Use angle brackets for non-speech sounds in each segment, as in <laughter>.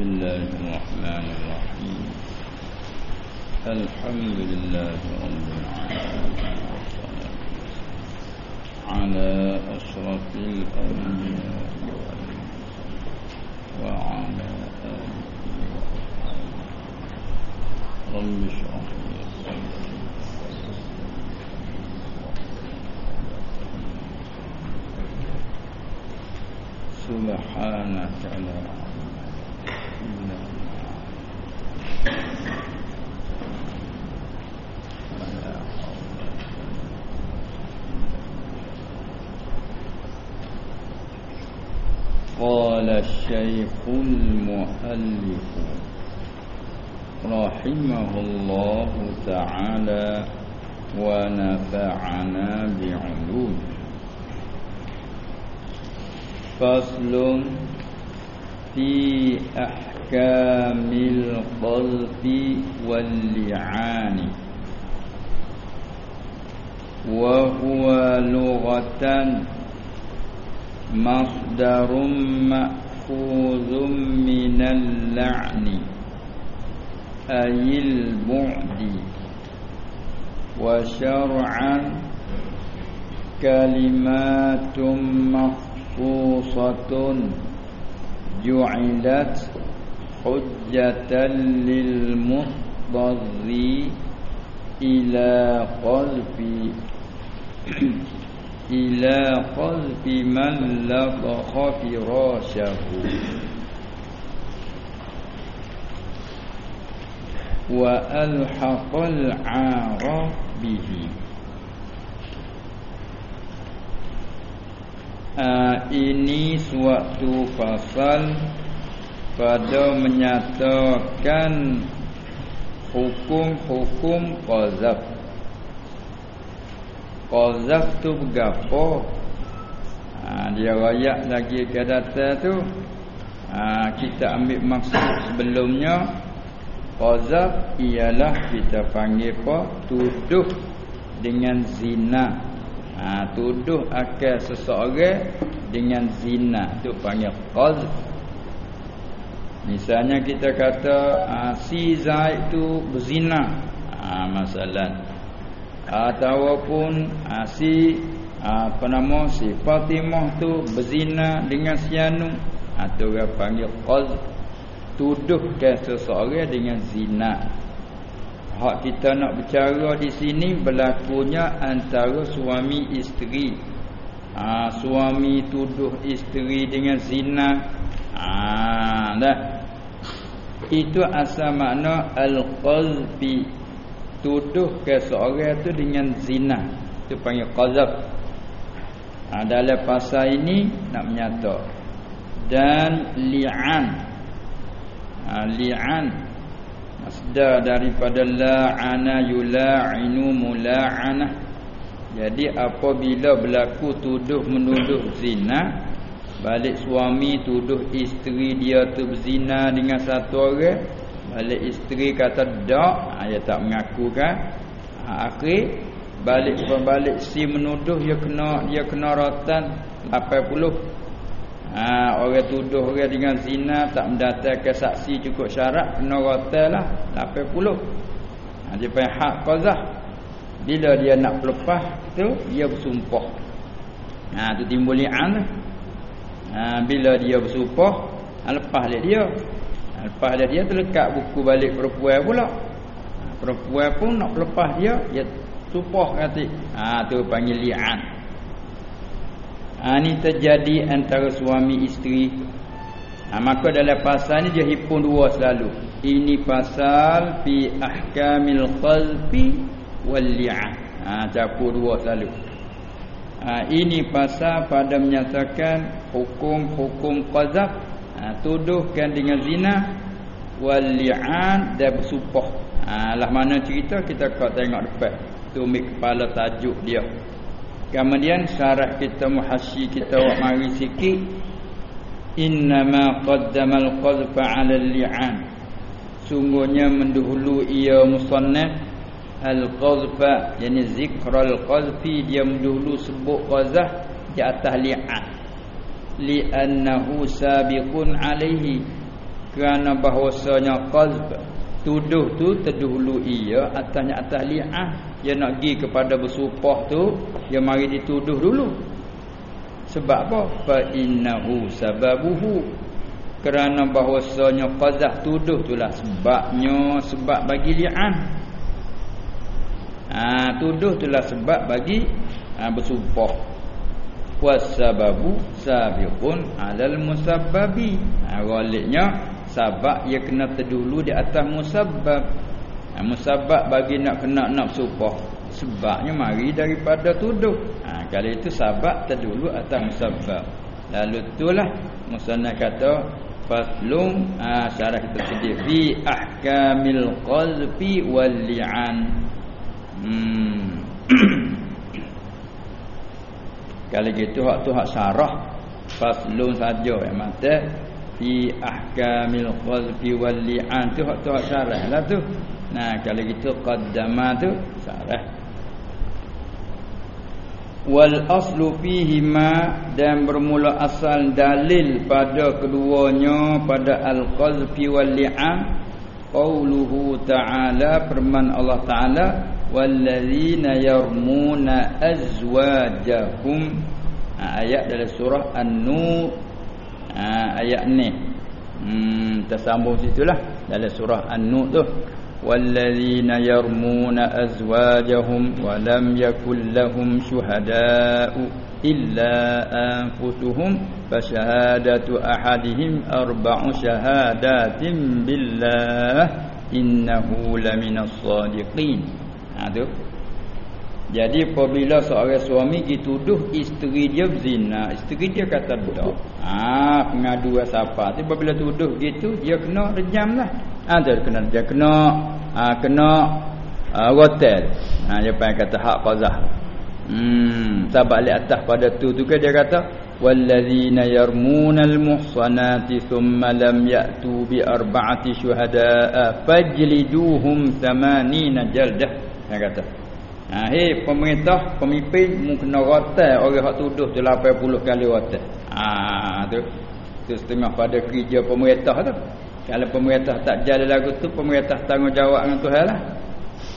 بسم الله الرحمن الرحيم. الحمد لله رب العالمين. والصلاة على أشرف الأنبياء وعلى آله وصحبه رب اشرح لي صدري. سبحانك لا الشيخ المؤلف رحمه الله تعالى ونفعنا بعلومه فصل في أحكام القذف واللعان. وهو لغة مصدر مأخوذ من اللعن أي البعد. وشرعا كلمات مخصوصة جعلت حجة للمضطر إلى ila qalbi man la khafi rasahu wa alhaqal 'ara bihi. Uh, ini suatu fasal pada menyatakan hukum-hukum qazab. -hukum Qazaf tu bergapo? Ha, dia rayak lagi ke data tu. Ha, kita ambil maksud sebelumnya qazaf ialah kita panggil apa? Tuduh dengan zina ha, tuduh akal seseorang dengan zina tu panggil qazf misalnya kita kata ha, si Zaid tu berzina ha, masalah ataupun ha, si ha, apa nama si Fatimah tu berzina dengan si Anu ha, tu orang panggil qazf tuduh ke seseorang dengan zina hak kita nak bercara di sini berlakunya antara suami isteri. Ha, suami tuduh isteri dengan zina. Ha, dah. Itu asal makna al-qazfi. Tuduh ke seorang tu dengan zina. Itu panggil qazaf. Ha, dalam pasal ini nak menyata. Dan li'an. Ha, li'an masdar daripada la'ana yula'inu mula'anah jadi apabila berlaku tuduh menuduh zina balik suami tuduh isteri dia tu berzina dengan satu orang balik isteri kata ha, dia tak mengaku kan ha, akhir balik balik si menuduh dia kena dia kena rotan 80 Ha, orang tuduh orang dengan zina tak mendatangkan saksi cukup syarat kena rotal lah 80. Ha, dia panggil hak qazah. Bila dia nak pelepah tu dia bersumpah. Ha tu timbul li'an. Ha bila dia bersumpah ha, lepas dia. Lepas dia dia terlekat buku balik perempuan pula. Perempuan pun nak pelepah dia dia sumpah kata. Ha tu panggil li'an. Ha, ini terjadi antara suami isteri. Ha, maka dalam pasal ni dia hipun dua selalu. Ini pasal fi ahkamil qalbi wal li'an. Ha, campur dua selalu. Ha, ini pasal pada menyatakan hukum-hukum qazaf. Ha, tuduhkan dengan zina wal li'an dan bersumpah. Ha, lah mana cerita kita kau tengok depan. Tumik kepala tajuk dia. Kemudian syarat kita muhasyi kita buat mari sikit innama qaddama al-qadfa 'ala al-li'an sungguhnya mendahulu ia musannaf al-qadfa yakni zikral qadfi dia mendahulu sebut qazah di atas li'an li'annahu sabiqun 'alaihi. Kerana bahwasanya qazb tuduh tu terdahulu ia atasnya atas li'ah dia nak pergi kepada bersumpah tu dia mari dituduh dulu. Sebab apa? Fa innahu sababuhu. Kerana bahwasanya qazah tuduh itulah sebabnya sebab bagi li'an ha, tuduh itulah sebab bagi ha, bersumpah wasababu sabiqun alal musabbabi. Ha, galiknya sebab ia kena terdulu di atas musabbab. Ha, musabbab bagi nak kena nak bersumpah sebabnya mari daripada tuduh. Ha, kalau itu sebab terdulu atas musabbab. Lalu itulah musannah kata faslum ha, syarah kita sedih fi ahkamil qalbi wal li'an. Hmm. <clears throat> kalau gitu hak tu hak syarah faslum saja. Yang mata fi ahkamil qalbi wal li'an. Tu hak tu hak syarah lah tu. Nah kalau gitu qaddama tu syarah wal aslu fihi ma dan bermula asal dalil pada keduanya pada al qazfi wal li'an qauluhu ta'ala firman Allah ta'ala Wallazina yarmuna azwajahum ha, Ayat dalam surah An-Nur ha, Ayat ni. Hmm, Tersambung situ lah Dalam surah An-Nur tu. Wallazina yarmuna azwajahum Walam yakullahum syuhada'u illa anfusuhum fashahadatu ahadihim arba'u shahadatin billah innahu laminas sadiqin Ha tu. Jadi apabila seorang suami dituduh isteri dia berzina, isteri dia kata tak. Ha pengaduan siapa? Tapi apabila tuduh gitu dia kena rejamlah. Ha dia kena dia kena ha, kena uh, rotel. Ha dia pakai kata hak qazah. Hmm sebab di atas pada tu tu ke dia kata wallazina yarmunal muhsanati thumma lam ya'tu bi arba'ati syuhada fajliduhum 80 jaldah. Dia kata. Ha hey pemerintah pemimpin mu kena rotan orang hak tuduh tu 80 kali rotan. Ha tu tu setengah pada kerja pemerintah tu. Kalau pemerintah tak jalan lagu tu pemerintah tanggungjawab dengan Tuhan lah.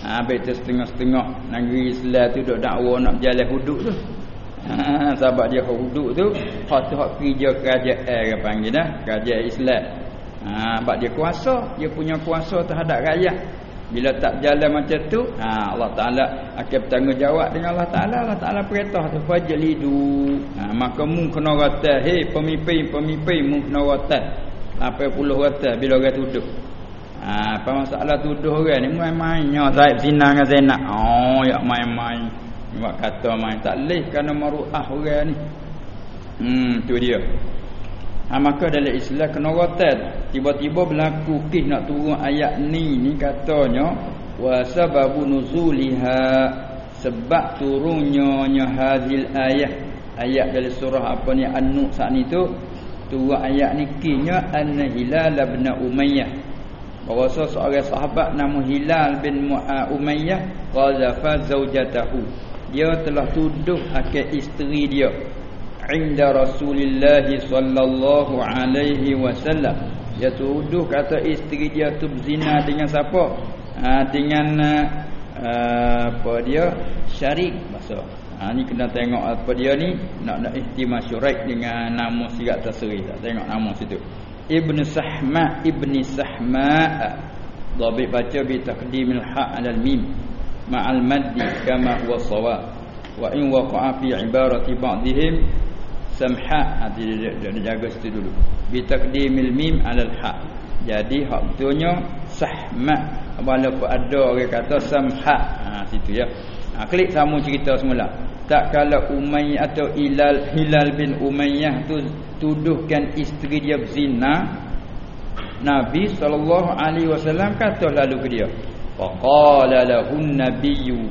Ha habis tu setengah-setengah negeri Islam tu dok dakwa nak jalan hudud tu. Ha sebab dia hudud tu hak tu hak kerja kerajaan ke panggil dah, kerajaan Islam. Ha sebab dia kuasa, dia punya kuasa terhadap rakyat. Bila tak jalan macam tu, ha, Allah Taala akan bertanggungjawab dengan Allah Taala. Allah Taala perintah tu fajlidu. Ha, maka mu kena rata, hei pemimpin, pemimpin mu kena rata. 80 rata bila orang tuduh. Ha, apa masalah tuduh orang ni main-main nya Zaid zina dengan Zainab. Oh, ya main-main. Buat kata main tak leh kerana maruah orang ni. Hmm, tu dia. Ha, maka dalam Islam kena rotan. Tiba-tiba berlaku kis nak turun ayat ni ni katanya wa sababu nuzuliha. Sebab turunnya nya hadil ayat ayat dari surah apa ni An-Nur saat ni tu turun ayat ni kinya anna Hilal bin Umayyah. Bahawa seorang sahabat nama Hilal bin Umayyah qazafa zaujatahu dia telah tuduh akan isteri dia inda Rasulullah sallallahu alaihi wasallam. Dia tuduh kata isteri dia tu berzina dengan siapa? Ha, dengan uh, apa dia? Syarik masa ha, ni kena tengok apa dia ni. Nak nak ihtimam syurai dengan nama sirat tasri tak tengok nama situ. Ibn Sahma Ibn Sahma. Dhabit baca bi taqdimil ha' alal mim. Ma'al maddi kama huwa sawab. Wa in waqa'a fi ibarati ba'dihim samha ha, dia, dia, dia jaga situ dulu. Bi taqdimil mim alal ha. Jadi hak betulnya sahma. Walaupun ada orang kata samha. Ha situ ya. Ha, klik sama cerita semula. Tak kala umayyah atau ilal hilal bin umayyah tu tuduhkan isteri dia berzina Nabi sallallahu alaihi wasallam kata lalu ke dia faqala lahun nabiyyu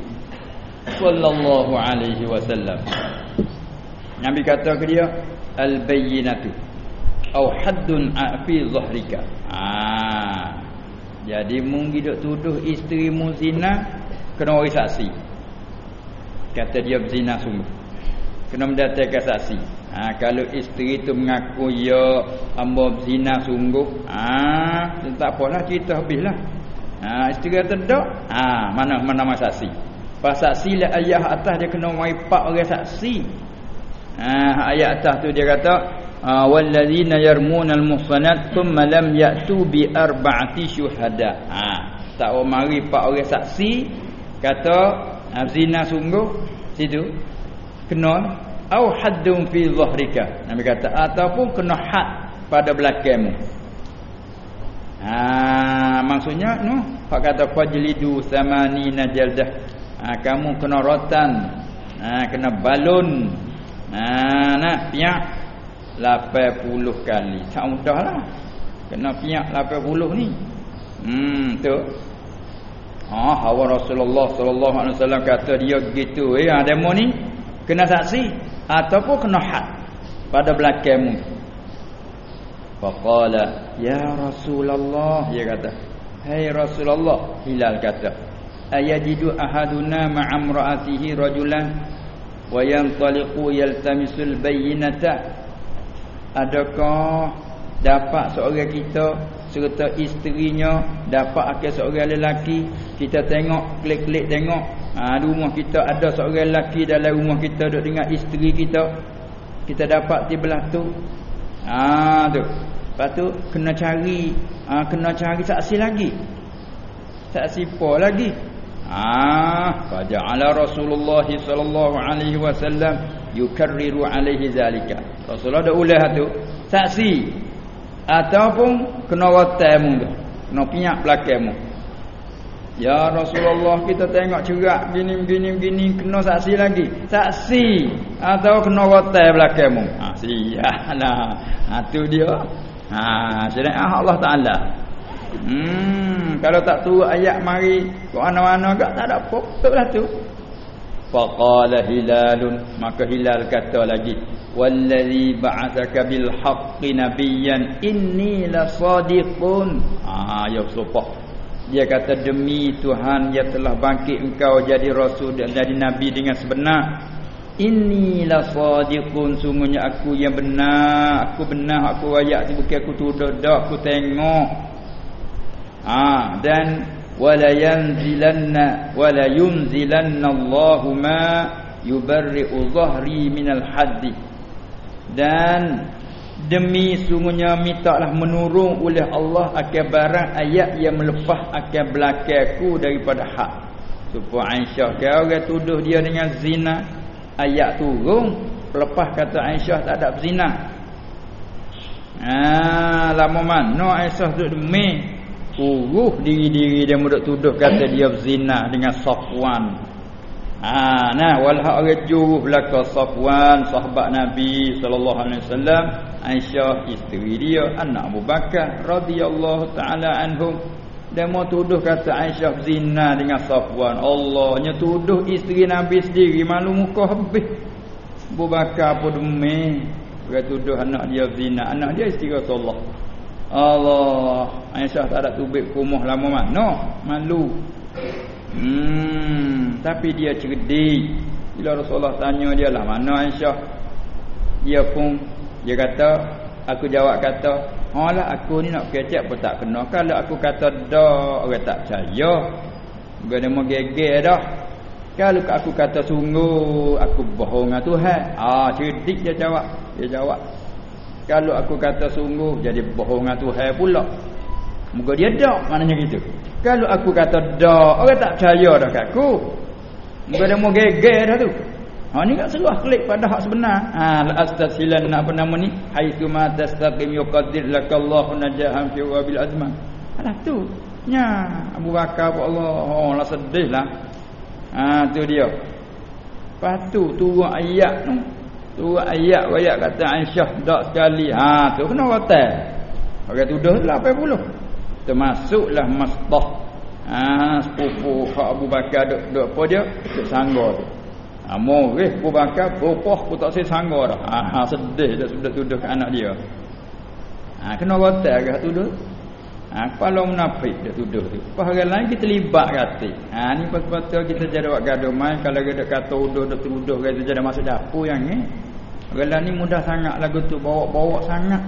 sallallahu alaihi wasallam Nabi kata ke dia al-bayyinatu au haddun fi zahrika. Ah. Jadi mung hidup tuduh isteri mu zina kena wari saksi. Kata dia berzina sungguh. Kena mendatangkan saksi. Ha, kalau isteri tu mengaku ya hamba zina sungguh, ha, tak apalah cerita habislah. Ha, isteri kata tak, ha, mana mana masa saksi. Pas saksi lah ayah atas dia kena mai pak orang saksi. Ha, ayat atas tu dia kata ha, wallazina yarmunal muhsanat thumma lam ya'tu bi arba'ati syuhada. Ha, tak mari pak orang saksi kata ha, zina sungguh situ kena au haddun fi dhahrika. Nabi kata ataupun kena had pada belakangmu. Ha maksudnya no hak kata fajlidu samani najaldah ha, kamu kena rotan ha, kena balun ha nah piak 80 kali. Tak mudahlah kena piak 80 ni. Hmm tu ha hawa Rasulullah sallallahu alaihi wasallam kata dia gitu. Eh ha, demo ni kena saksi ataupun kena had pada belakangmu faqala ya rasulullah. Dia kata hai hey rasulullah hilal kata ayajidu ahaduna ma'amraatihi rajulan wa yantaliqu yaltamisul bayyinata adakah dapat seorang kita serta isterinya dapat akhir seorang lelaki? Kita tengok klik-klik tengok. Ha, di rumah kita ada seorang lelaki dalam rumah kita duduk dengan isteri kita. Kita dapat di belah tu. Ha, tu. Lepas tu kena cari. Ha, kena cari saksi lagi. Saksi apa lagi ah faja'ala Rasulullah sallallahu alaihi wasallam yukarriru alaihi zalika Rasulullah dah ulah tu saksi ataupun kena watamu tu kena piak belakangmu Ya Rasulullah kita tengok cerak begini begini begini kena saksi lagi. Saksi atau kena rotai belakangmu. Ha sialah. Ha tu dia. Ha syariat Allah Taala. Hmm kalau tak tu ayat mari mana-mana gak tak ada apa. Betullah tu. Faqala hilalun maka hilal kata lagi wallazi ba'athaka bil haqqi nabiyyan inni la sadiqun. Ah ya supah dia kata demi Tuhan yang telah bangkit engkau jadi rasul dan jadi nabi dengan sebenar. Inilah sadiqun sungguhnya aku yang benar, aku benar aku ayat bukan aku tuduh dak aku tengok. Ha, dan wala yanzilanna wala yunzilanna Allahu ma yubarri'u dhahri minal haddi. Dan demi sungguhnya mintalah menurung oleh Allah akan barang ayat yang melepah akan belakangku daripada hak. Supaya Aisyah kau orang tuduh dia dengan zina. Ayat turun lepas kata Aisyah tak ada zina. Ah lama mana Aisyah tu demi uruh diri-diri dia mudah tuduh kata dia zina dengan Safwan. Ha, nah wal hak orang juruh belaka Safwan sahabat Nabi sallallahu alaihi wasallam Aisyah isteri dia anak Abu Bakar radhiyallahu taala anhum dan mau tuduh kata Aisyah zina dengan Safwan. Allahnya tuduh isteri Nabi sendiri malu muka habis. Abu Bakar pun demi dia tuduh anak dia zina anak dia isteri Rasulullah Allah Aisyah tak ada tubik rumah lama mana malu Hmm, tapi dia cerdik. Bila Rasulullah tanya dia lah mana Aisyah. Dia pun dia kata, aku jawab kata, "Halah aku ni nak kecek pun tak kena. Kalau aku kata dak, orang tak percaya. Guna mau geger dah. Kalau aku kata sungguh, aku bohong dengan Tuhan." Ah, cerdik dia jawab. Dia jawab. Kalau aku kata sungguh, jadi bohong dengan Tuhan pula. Muka dia dak maknanya gitu. Kalau aku kata dak, orang tak percaya dah kat aku. Muka dia mau geger dah tu. Ha ni kat seluah klik pada hak sebenar. Ha la astasilan apa nama ni? Haitsu ma tastaqim yuqaddir lakallahu najahan fi wabil azman. Alah tu. Nya Abu Bakar apa Allah, oh lah sedih lah. Ha tu dia. Patu turun ayat tu. Turun ayat ayat kata Aisyah dak sekali. Ha tu kena kata. Orang tuduh 80 termasuklah masbah. Ha sepupu Hak Abu Bakar duk duk apa dia? Duk sangga tu. Ha moreh Abu Bakar bopah pun tak sei sangga dah. Ha, ha sedih dah sudah tuduh ke anak dia. Ha kena rotan ke tuduh ha kepala munafik dia tuduh tu apa orang lain kita libat kata ha ni pasal kita jadi buat gaduh mai kalau ada kata tuduh dah tuduh kita jadi masuk dapur yang ni Orang ni mudah sangat lagu tu bawa-bawa sangat.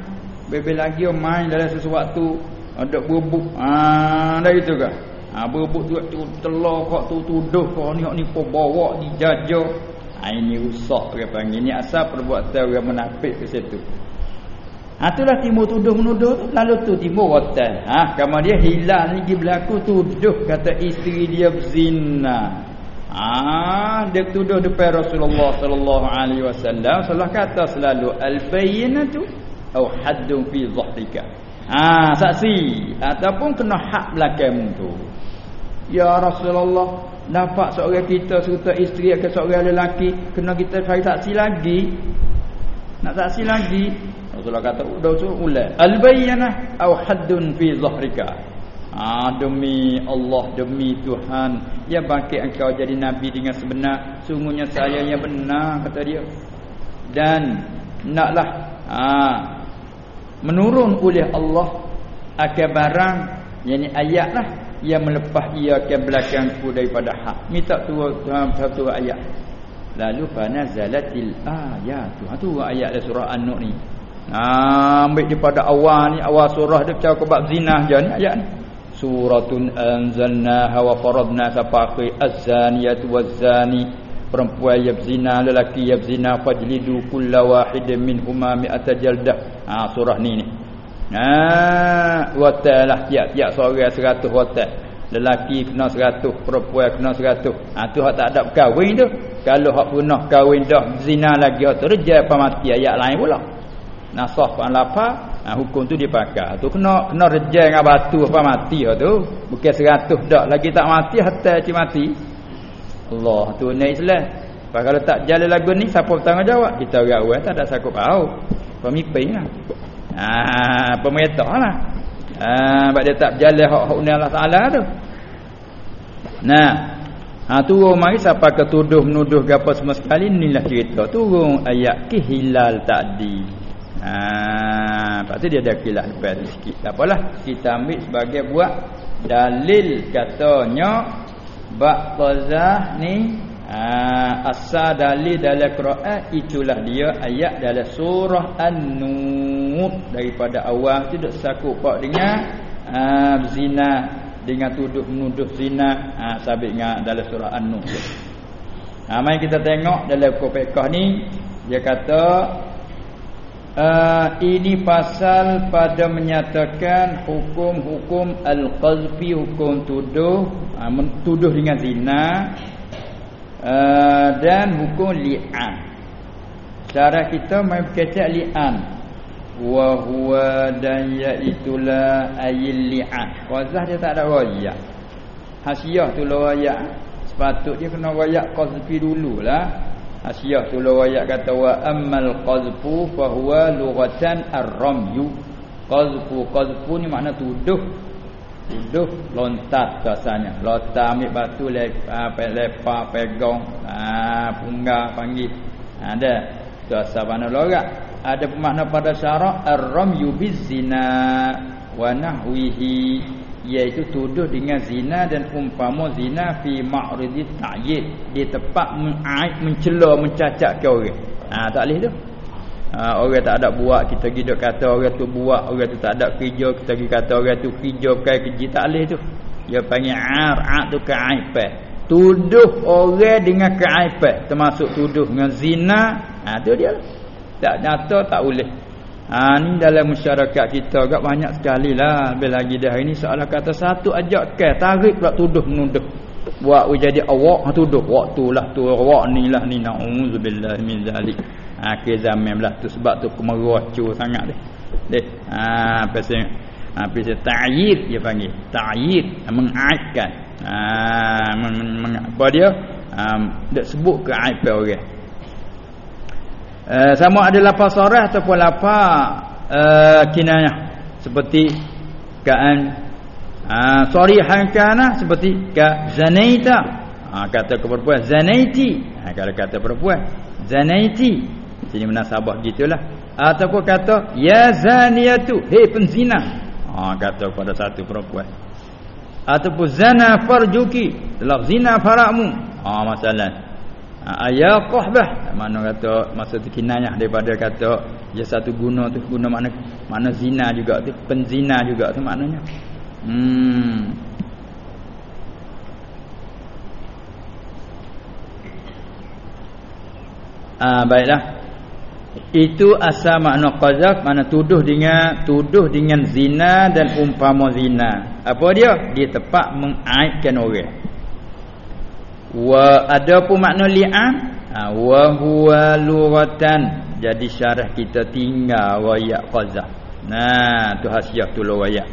Bebe lagi main dalam sesuatu ada bubuk. Ah, dah gitu ke? Ah, bubuk tu tu telur kok tu tuduh kok ni ni kau bawa dijajah. Ah, ini rusak dia panggil. Ini asal perbuatan orang menafik ke situ. Ha itulah timur tuduh menuduh lalu tu timur rotan. Ha kamu dia hilang lagi berlaku tuduh kata isteri dia berzina. Ah, dia tuduh depan Rasulullah sallallahu alaihi wasallam, salah kata selalu al-bayyinatu au haddun fi dhahrika. Ah, saksi ataupun kena hak belakang tu. Ya Rasulullah, nampak seorang kita serta isteri ke seorang lelaki kena kita cari saksi lagi. Nak saksi lagi. Rasulullah kata, "Udah tu ulai. Al-bayyinah au haddun fi dhahrika." Ah demi Allah demi Tuhan yang bangkit engkau jadi nabi dengan sebenar. Sungguhnya saya yang benar kata dia. Dan naklah ah menurun oleh Allah akan barang yakni ayat lah yang melepah ia ke belakangku daripada hak. Minta tu satu ayat. Lalu fanazalatil ayat tu ha, tu ayat dalam surah an-nur ni ah ambil daripada awal ni awal surah dia bercakap bab zina je ni ayat ni. Suratun anzalnaha wa faradna safaqi az-zaniyatu waz-zani. Perempuan yang berzina lelaki yang berzina fajlidu kulla wahidin minhuma mi'ata jaldah. Ha surah ni ni. Ha watalah tiap-tiap seorang 100 watal lelaki kena 100 perempuan kena 100 ha tu hak tak ada kahwin tu. Kalau hak pernah kahwin dah zina lagi hak terjadi apa mati ayat lain pula nasah pan lapar ha, hukum tu dipakai tu kena kena rejal dengan batu apa mati tu. Bukan seratus dak lagi tak mati hatta ci mati. Allah tu ni Islam kalau tak jalan lagu ni siapa bertanggungjawab? Kita orang awal tak ada sakup tahu. Pemimpin lah. Ha, pemerintah lah. Ha, sebab dia tak jalan hak-hak ni Allah Ta'ala tu. Nah Ha turun mari siapa ketuduh menuduh gapo semua sekali inilah cerita. Turun ayat kihilal tadi Ha, lepas tu dia ada kilat lepas sikit. Tak apalah, kita ambil sebagai buat dalil katanya bab qazah ni ha, asal dalil dalam Quran itulah dia ayat dalam surah An-Nur daripada awal tu dok sakup pak dengan ha, zina dengan tuduh menuduh zina ha, sabit dengan dalam surah An-Nur. Ha, mari kita tengok dalam kopekah ni dia kata Uh, ini pasal pada menyatakan hukum-hukum al-qazfi hukum tuduh uh, tuduh dengan zina uh, dan hukum li'an. Cara kita main berkata li'an. Wa huwa dan yaitulah ayil li'an. Qazah dia tak ada royak hasiah tu lah royak sepatutnya kena royak qazfi dululah Asyah tu riwayat kata wa ammal qazfu fa huwa lughatan ar-ramyu. Qazfu qazfu ni makna tuduh. Tuduh lontar rasanya. Lontar ambil batu lepa lepa pegang ah pungga panggil. Ada tu asal mana logat. Ada pemakna pada syarak ar-ramyu bizina wa nahwihi iaitu tuduh dengan zina dan umpama zina fi ma'ridi ta'yid. Di tempat mengaib mencela mencacat ke orang. Ha tak leh tu. Ha, orang tak ada buat kita pergi duk kata orang tu buat orang tu tak ada kerja kita pergi kata orang tu kerja bukan kerja tak leh tu. Dia panggil ar ar tu keaiban. Tuduh orang dengan keaiban termasuk tuduh dengan zina. Ha tu dia. Tak nyata tak boleh Ha ni dalam masyarakat kita agak banyak sekali lah Lebih lagi dah ini soalan kata satu ajak ke tarik pula tuduh menuduh Buat jadi awak ha, tuduh. Waktu lah tu awak ni lah ni. Na'udzubillah min zalik. Ha ke zaman lah tu sebab tu kemerocu sangat deh Deh ha pasal ha pasal ta'yid dia panggil. Ta'yid mengaitkan. Ha men, men, apa dia? Ha, dak sebut ke aib orang Uh, sama ada lafaz sarah ataupun lafaz uh, kinayah. Seperti kaan uh, sarihan kana seperti ka zanaita ha, kata ke perempuan zanaiti ha, kalau kata perempuan zanaiti sini munasabah gitulah. Ataupun kata ya zaniatu hei penzina. Ha, kata kepada satu perempuan. Ataupun zana farjuki telah zina farakmu. Ha, masalah ha, ayaqahbah mana kata masa tu kinayah daripada kata ya satu guna tu guna mana mana zina juga tu penzina juga tu maknanya. Hmm. Ah baiklah. Itu asal makna qazaf mana tuduh dengan tuduh dengan zina dan umpama zina. Apa dia? Dia tepat mengaitkan orang wa ada pun makna li'an? Ha, wa huwa lughatan jadi syarah kita tinggal wayak qazah. Nah tu hasiah tu wayak.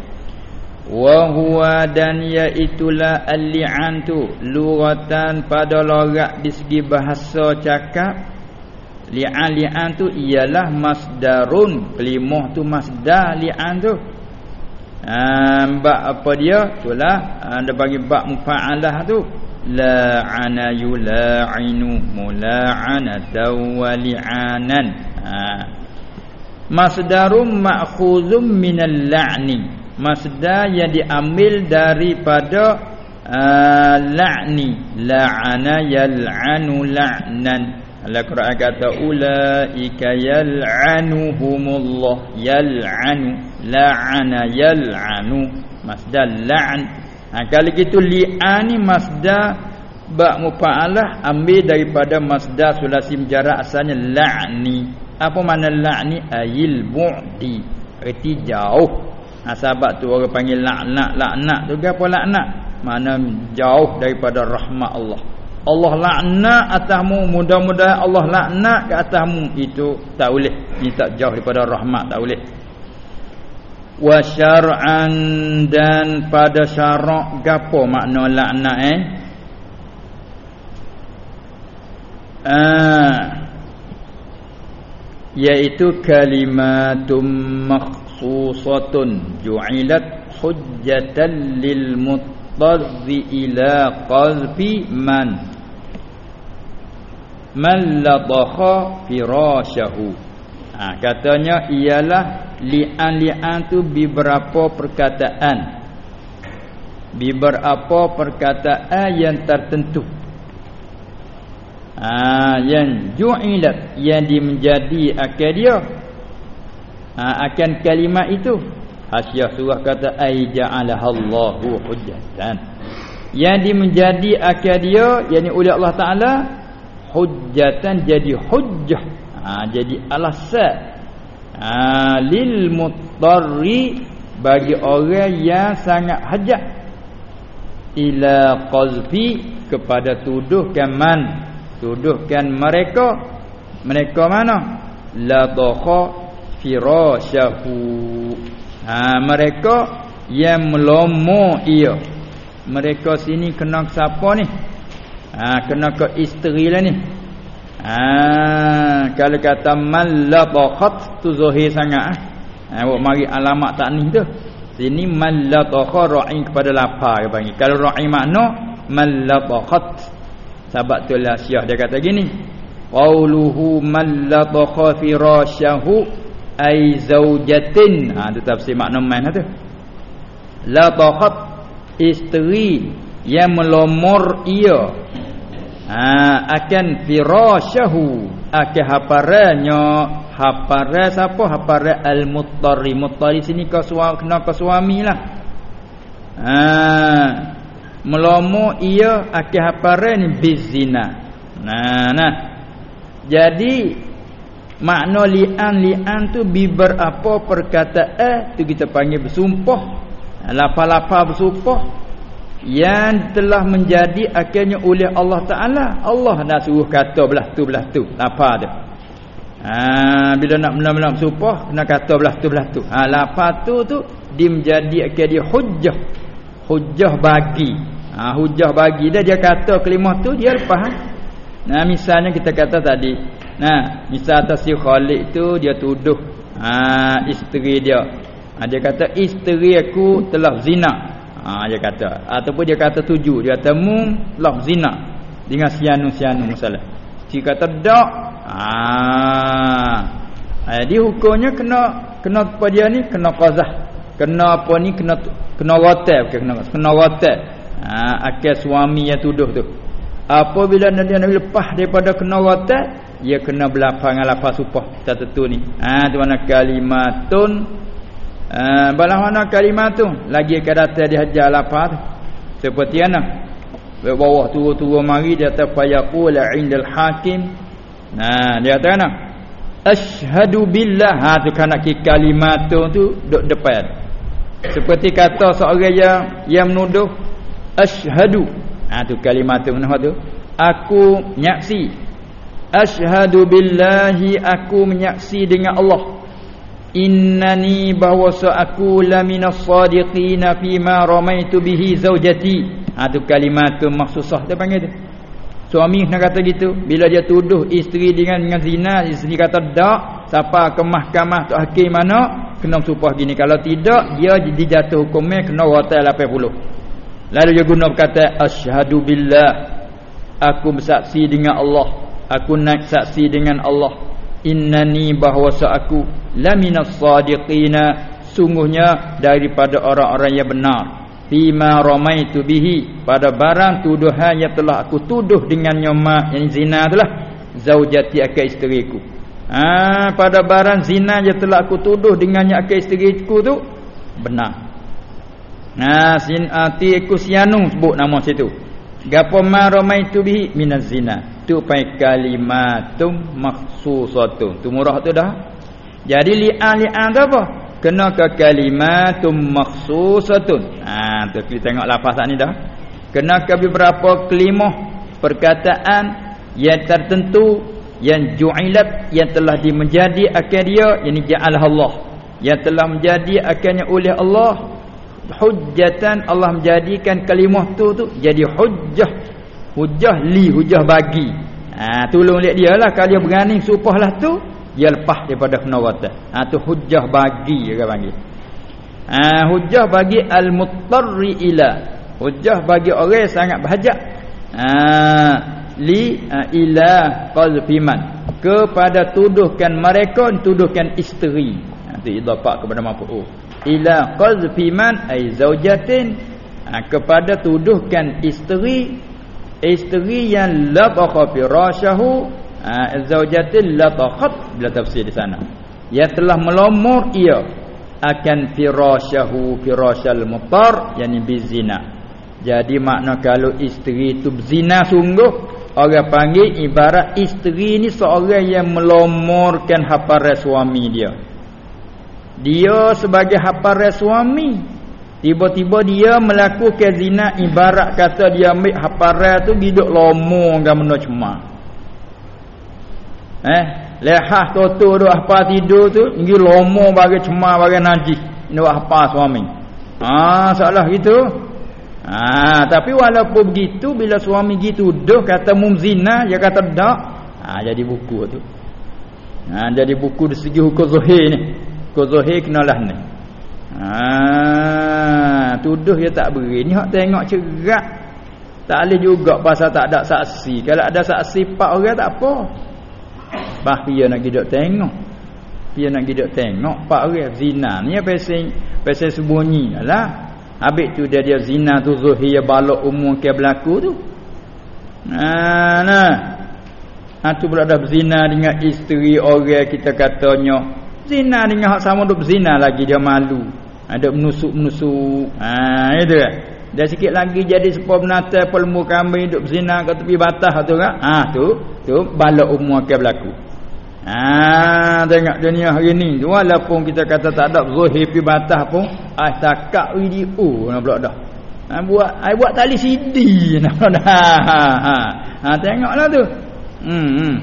Wa huwa dan iaitulah al-li'an tu lughatan pada logat di segi bahasa cakap. Li'an li'an tu ialah masdarun. Kelimah tu masdar li'an tu. Ha, bab apa dia? Itulah ada ha, bagi bab mufa'alah tu la'ana yula'inu mula'anatan wa li'anan ha. masdarum ma'khuzum minal la'ni masdar yang diambil daripada uh, la'ni la'ana yal'anu la'nan Al-Quran kata ulaika yal'anuhumullah yal'anu la'ana yal'anu masdar la'an ha, Kalau gitu li'an ni masdar Bak mufa'alah Ambil daripada masdar sulasim jarak Asalnya la'ni. Apa makna la'ni? Ayil bu'di. Erti jauh. Ha, Sahabat tu orang panggil la'nak La'nak tu apa la'nak? Mana jauh daripada rahmat Allah. Allah laknat atasmu mudah-mudahan Allah laknat ke atasmu. Itu tak boleh. Ini tak jauh daripada rahmat tak boleh wa syar'an dan pada syarak gapo makna laknat eh? Ah. Iaitu kalimatum makhsusatun ju'ilat hujjatan lil muttadhi ila qalbi man. Man ladakha firashahu. Ha, katanya ialah li'an-li'an tu beberapa perkataan. Beberapa perkataan yang tertentu. Ha, yang ju'ilat yang dimenjadi akan dia. Ha, akan kalimat itu. Hasyiah surah kata ai ja'alahallahu hujjatan. Yang dimenjadi akan dia yakni oleh Allah taala hujjatan jadi hujjah. Ha, jadi alasan ha, lil mutarri bagi orang yang sangat hajat. Ila qazfi kepada tuduhkan man tuduhkan mereka. Mereka mana? La dakha firashahu. Ha mereka yang melomo ia. Mereka sini kena siapa ni? Ha kena ke isteri lah ni Ha, kalau kata man la taqat tu zahir sangat ah. Ha, buat mari alamat taknih tu. Sini la ra'i kepada lapar dia panggil. Kalau ra'i makna man la taqat. Sebab tu lah Syekh dia kata gini. Qauluhu man la taqa firasyahu ai zaujatin. Ha tu tafsir makna man tu. La taqat isteri yang melomor ia ha, akan firasyahu. Akan haparannya. Hapara siapa? Hapara al-muttari. Muttari sini kau suami kena kau suamilah ha. Melomo ia akan hapara ni bizina. Nah nah. Jadi makna li'an li'an tu biber apa perkataan eh tu kita panggil bersumpah. Lapa-lapa bersumpah yang telah menjadi akhirnya oleh Allah Taala. Allah nak suruh kata belah tu belah tu. Apa dia. Ha bila nak melam-melam supah kena kata belah tu belah tu. Ha lapa tu tu dia menjadi akhirnya hujjah hujjah bagi. Ha hujjah bagi dia. Dia kata kelimah tu dia lepas ha? nah misalnya kita kata tadi. Nah misal atas si Khalid tu dia tuduh ha isteri dia. Ha, dia kata isteri aku telah zina ha, dia kata. Ataupun dia kata tuju dia kata mu lah zina. Dengan sianu-sianu masalah. Dia kata dak ah. Ha. jadi hukumnya kena kena apa dia ni? Kena qazah. Kena apa ni? Kena kena rotel okay, kena kena rotel ha akal suami yang tuduh tu. Apabila dia nak lepas daripada kena rotel ia kena berlapang dengan lapar supah tertentu ni. Ha tu mana kalimatun ha balah mana kalimatun lagi akan datang dia hajar lapar tu. Seperti ana bawah turun-turun mari dia kata fayaqul indal hakim. Nah dia kata ana asyhadu billah. Ha tu kan nak kalimatun tu duk depan. Seperti kata seorang yang yang menuduh asyhadu ha tu kalimatun mana tu. Aku nyaksi Ashhadu billahi aku menyaksi dengan Allah Innani bahwasa aku laminas sadiqina fima ramaitu bihi zaujati ha tu kalimat tu maksusah dia panggil tu. Suami nak kata gitu. Bila dia tuduh isteri dengan dengan zina isteri kata tak. Siapa ke mahkamah tu hakim mana? Kena supah gini. Kalau tidak dia dijatuh hukumnya kena rotai 80 lalu dia guna kata asyhadu billah. Aku bersaksi dengan Allah. Aku nak saksi dengan Allah innani bahwasa aku laminas sadiqina sungguhnya daripada orang-orang yang benar. Bima ramaitu bihi pada barang tuduhan yang telah aku tuduh dengan nyoma yang zina itulah zaujati akan isteriku. Ha, pada barang zina yang telah aku tuduh dengannya akan isteriku tu benar. Nah, sin ati aku sianu sebut nama situ. Gapo ma ramaitu bihi? Minaz zina tu pai kalimatum makhsusatun. Tu murah tu dah. Jadi li'an li'an tu apa? Kena ke kalimatum makhsusatun. Ha tu kita tengok lafaz ni dah. Kena ke beberapa kelimah perkataan yang tertentu yang ju'ilat yang telah dimenjadi dia yang ja'alah Allah. Yang telah menjadi akannya oleh Allah. Hujjatan Allah menjadikan kalimah tu tu jadi hujjah hujah li hujah bagi. Ha tolong lihat dia lah. Kalau dia berani supahlah tu dia lepas daripada kenawatan ha tu hujah bagi dia panggil. Ha hujah bagi al muttarri ila. Hujah bagi orang sangat berhajat. Ha li ha, ila qalfiman kepada tuduhkan mereka tuduhkan isteri. Ha tu idafah kepada mafu'ul ila qalfiman ai zaujatin. Ha, kepada tuduhkan isteri isteri yang latakha firasyahu ha, zaujatil latakhat bila tafsir di sana. Yang telah melomor ia akan firasyahu firasyal mutar yakni bizina. Jadi makna kalau isteri itu zina sungguh orang panggil ibarat isteri ni seorang yang melomorkan hafal suami dia. Dia sebagai hafal suami Tiba-tiba dia melakukan zina ibarat kata dia ambil haparan tu hidup lomo dengan benda cemar. Eh, lehah toto duk apa tidur tu, ngi lomo bagi cemar bagi najis. Ini apa suami. Ah, salah gitu. Ah, tapi walaupun begitu bila suami gitu dah kata mumzina, dia kata dak. Ah, jadi buku tu. Ah, jadi buku di segi hukum zahir ni. Hukum zahir kenalah ni. Ha, tuduh dia tak beri. Ni hak tengok cerak. Tak boleh juga pasal tak ada saksi. Kalau ada saksi pak orang tak apa. Bah dia nak hidup tengok. Dia nak hidup tengok pak orang zina ni apa pasal pasal sembunyi lah. Habis tu dia dia zina tu zuhir balok umur ke berlaku tu. Ha nah. Ha tu pula dah berzina dengan isteri orang kita katanya zina dengan hak sama duk berzina lagi dia malu ada menusuk-menusuk. Ha itu kan? Dan sikit lagi jadi sepuh menata pelmu kambing duk berzina ke tepi batas tu kan? Ha tu tu bala umur akan berlaku. Ha tengok dunia hari ni. Walaupun kita kata tak ada zahir pi batas pun ah takak video nak pula dah. Ha buat ai buat tali CD <laughs> nak pula dah. Ha ha, ha tengoklah tu. Hmm hmm.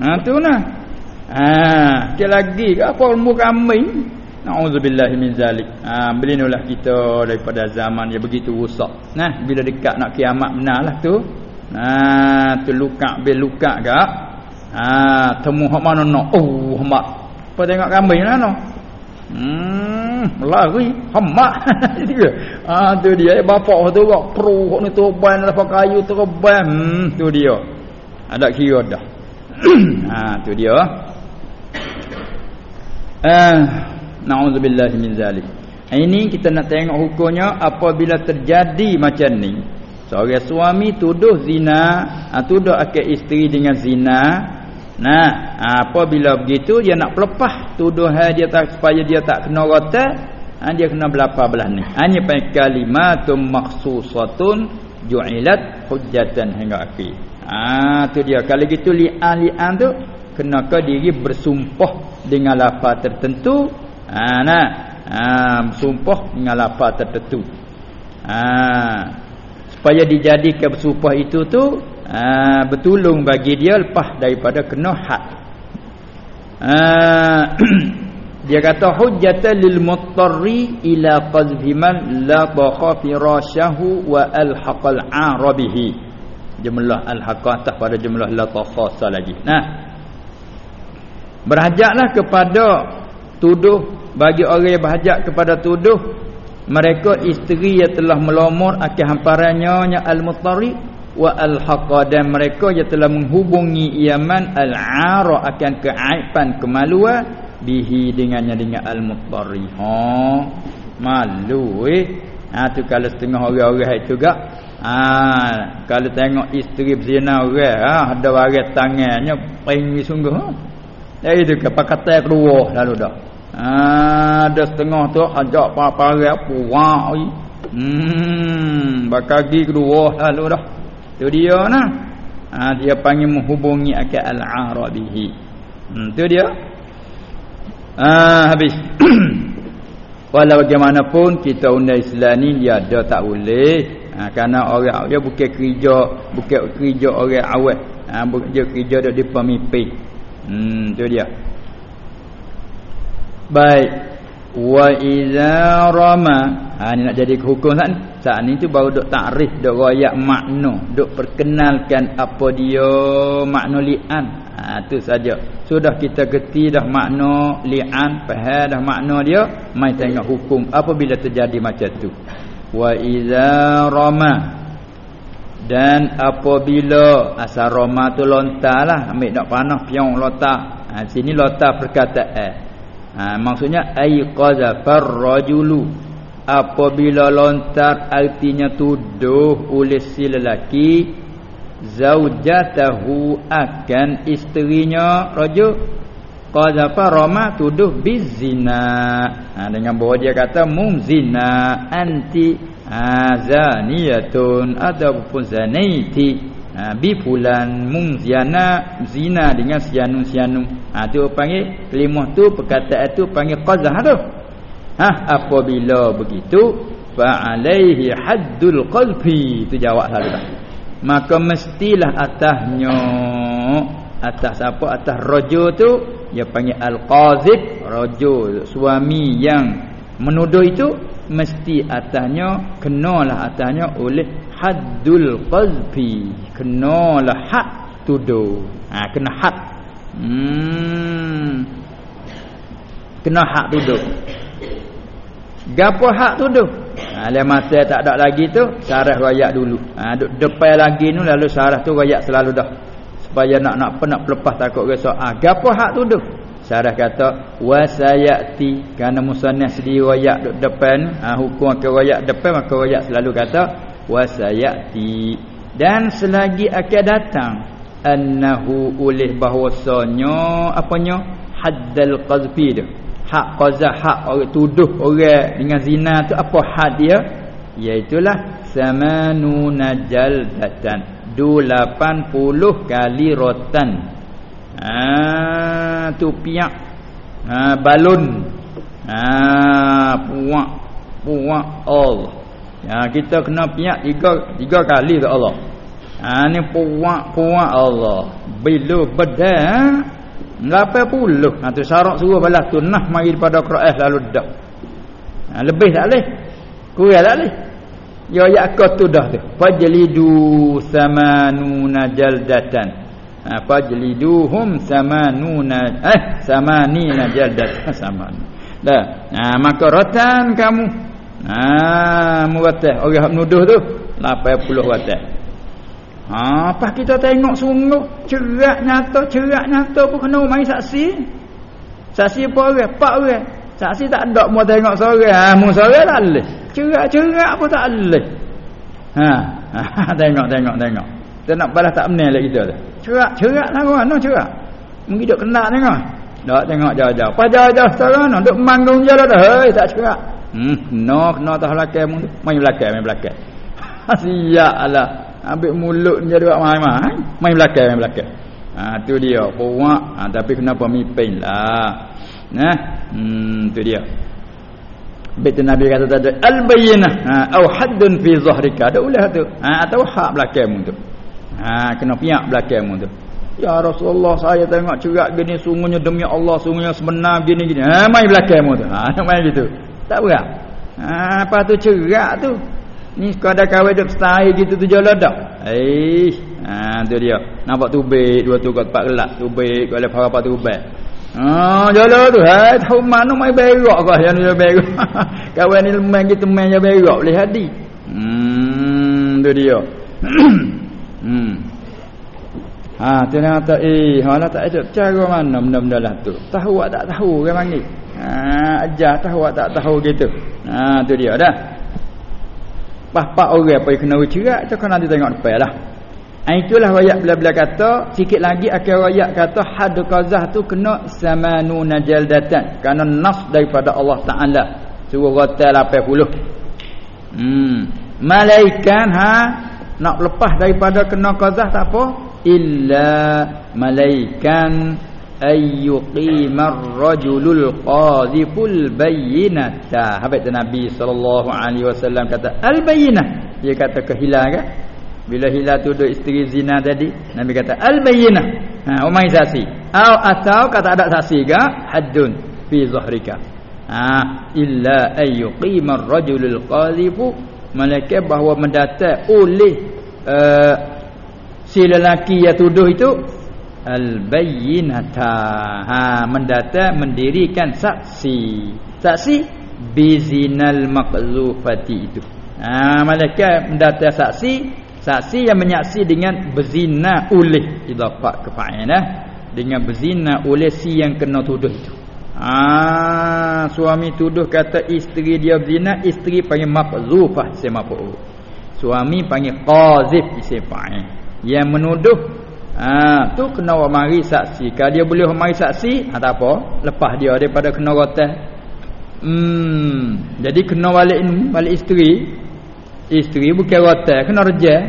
Ha tu nah. Ha sikit lagi ke apa ilmu kambing Nauzubillahi min zalik. Ha berlindunglah kita daripada zaman yang begitu rusak. Nah, bila dekat nak kiamat benarlah tu. Ha terluka bil luka gak. Ha temu hak mana nak? Oh, hamak. Apa tengok kambing lah no. Hmm, lari hamak. <laughs> ha tu dia bapak tu kok pro ni tu ban lah pakai kayu tu ban. Hmm, tu dia. Ada kira dah. ha <clears throat> tu dia. Eh Na'udzubillahi min zalik. Ini kita nak tengok hukumnya apabila terjadi macam ni. Seorang suami tuduh zina, ha, tuduh akal isteri dengan zina, Nah, apabila begitu dia nak pelepah tuduhan dia tak supaya dia tak kena rota, ha, dia kena belapa belah ni. Hanya pai kalimatun makhsusatun ju'ilat hujjatan hingga akhir. Ah tu dia. Kalau gitu li'an li'an tu kena ke diri bersumpah dengan lafaz tertentu. Ha nah. Ha bersumpah dengan lafaz tertentu. Ha supaya dijadikan bersumpah itu tu ha, bertolong bagi dia lepas daripada kena had ha, <clears throat> dia kata hujjatan lil muttarri ila qazfi man la baqa firashahu wa alhaqal arabihi jumlah alhaqa atas pada jumlah la lagi nah berhajaklah kepada tuduh bagi orang yang berhajat kepada tuduh mereka isteri yang telah melomor akan hamparannya al-muttarri wa al-haqa dan mereka yang telah menghubungi Yaman al-ara akan keaiban kemaluan bihi dengannya dengan al-muttari. Ha malu eh? Ha tu kalau setengah orang-orang itu juga. Ha kalau tengok isteri berzina orang ha ada barang tangannya pengi sungguh ha? Jadi tu apa kata keluar lalu dah ada setengah tu ajak apa-apa puak hmm bakagi keluar lalu dah Tu dia nah. Ha, dia panggil menghubungi akal al-arabihi. Hmm, tu dia. Ha, habis. <clears throat> Walau bagaimanapun kita undang Islam ni dia ada tak boleh. Ha, kerana orang dia bukan kerja, bukan kerja orang awet. Ha, bukan kerja dia di pemimpin. Hmm, tu dia. Baik. Wa idza rama. Ha ni nak jadi hukum saat ni? Saat ni tu baru dok takrif dok royak makna. Dok perkenalkan apa dia makna li'an. Ha tu saja. Sudah kita gerti dah makna li'an faham dah makna dia mai tengok hukum apabila terjadi macam tu. Wa idza rama. Dan apabila asal rama tu lontarlah ambil nak panah piong lontar. Ha sini lontar perkataan ha, maksudnya ai qazafar rajulu apabila lontar artinya tuduh oleh si lelaki zaujatahu akan isterinya rajul qazafa rama tuduh bizina. Ha, dengan bahawa dia kata mumzina anti azaniyatun ataupun zanaiti ha, bi fulan mumziana zina dengan sianu-sianu ha tu panggil kelimah tu perkataan tu panggil qazah tu. Ha apabila begitu fa alaihi haddul qalbi. Tu jawab selalu dah. Maka mestilah atasnya atas apa atas raja tu dia panggil al-qazib raja suami yang menuduh itu mesti atasnya kenalah atasnya oleh haddul qazfi kenalah had tuduh. Ha kena had hmm. Kena had tuduh. Gapo hak tuduh? Ha le masa tak ada lagi tu syarah royak dulu. Ha duk depan lagi ni lalu syarah tu royak selalu dah. Supaya nak nak apa nak lepas takut rasa ah ha, gapo hak tuduh? Syarah kata wasayati. Kerana musannaf sendiri royak duk depan ha hukum ke royak depan maka royak selalu kata wasayati. Dan selagi akan datang annahu oleh bahwasanya apanya? Haddal qazfi dia. Hak qazah hak orang tuduh orang dengan zina tu apa had dia? Iaitu lah samanuna jaldatan. 80 kali rotan. Ah tu piak. Ah balun. Ah puak. Puak Allah. Ya kita kena piak tiga tiga kali ke Allah. Ha ni puak-puak Allah. Bila beda 80. Ha tu syarat suruh balas tu nah mari daripada Quran lalu dah. Ha lebih tak leh. Kurang tak leh. Ya ya kau tu dah tu. Fajlidu samanuna jaldatan. Ha fajliduhum samanuna eh samanina jaldatan <laughs> sama. Dah. Ha maka rotan kamu Ha muratah orang hak menuduh tu 80 watat. Ha apa kita tengok sungguh cerak nyata cerak nyata pun kena mai saksi. Saksi apa orang? Pak orang. Saksi tak ada mau tengok seorang. Ha mu seorang tak leh. Cerak-cerak pun tak leh. Ha, <laughs> ha tengok tengok tengok. Kita nak balas tak menel kita tu. Cerak cerak lah mana cerak. Mungkin duk kena tengok. Tak tengok jauh-jauh. Pas jauh-jauh sekarang nak duk manggung je lah dah. Hei, tak cakap. Hmm, kena, kena tak belakang mu. Main belakang, main belakang. <laughs> Siap lah. Ambil mulut jadi buat main-main. Main belakang, main belakang. Ha, tu dia. Puak. Ha, tapi kenapa mipin lah. Nah, hmm, tu dia. Betul Nabi kata tadi al-bayyinah ha au haddun fi zahrika ada ulah tu ha atau hak belakangmu tu ha kena piak belakangmu tu ya Rasulullah saya tengok cerak gini sungguhnya demi Allah sungguhnya sebenar gini gini ha mai belakangmu tu ha <laughs> main gitu tak berat ha apa tu cerak tu ni sekadar kawin duk style gitu tu jalan dak eh ha tu dia nampak tubik dua tu kat tempat gelap tubik kalau para-para tubik Ah, jala tu, hai tahu mana mai berak kau yang dia berak. <laughs> Kawan ni lemah gitu main dia berak boleh hadi. Hmm, tu dia. <clears throat> hmm. Ha, tu nak tak eh, hala tak ada cara mana benda-benda lah tu. Tahu tak tahu ke panggil. Ha, ajar tahu tak tahu gitu. Ha, tu dia dah. Pak-pak orang yang kena cerak, tu kan nanti tengok depan lah. Ah, itulah wayak bila-bila kata sikit lagi akan wayak kata had qazah tu kena samanu najal datan kerana nas daripada Allah Taala. Suruh rotal 80 hmm. Malaikan ha nak lepas daripada kena qazah tak apa? Illa malaikan ayyuqimar rajulul qadhiful bayyinata habis nabi sallallahu alaihi wasallam kata al bayyinah dia kata kehilangan bila hilal tuduh isteri zina tadi Nabi kata al-bayyinah. Ha umai saksi. Atau atau kata ada saksi ga haddun fi zahrika. Ha illa ayyuqima ar-rajulul qadhifu malaikat bahawa mendatang oleh uh, si lelaki yang tuduh itu al-bayyinata. Ha mendatang mendirikan saksi. Saksi bizinal maqzufati itu. Ha malaikat mendatang saksi saksi yang menyaksi dengan berzina oleh idafat kefa'ilah dengan berzina oleh si yang kena tuduh itu. Ah suami tuduh kata isteri dia berzina isteri panggil maf'ul suami panggil qazif si fa'il yang menuduh ah tu kena mari saksi kalau dia boleh mari saksi ha, tak apa lepas dia daripada kena rotan hmm jadi kena balik balik isteri Isteri bukan rotan kena rejal.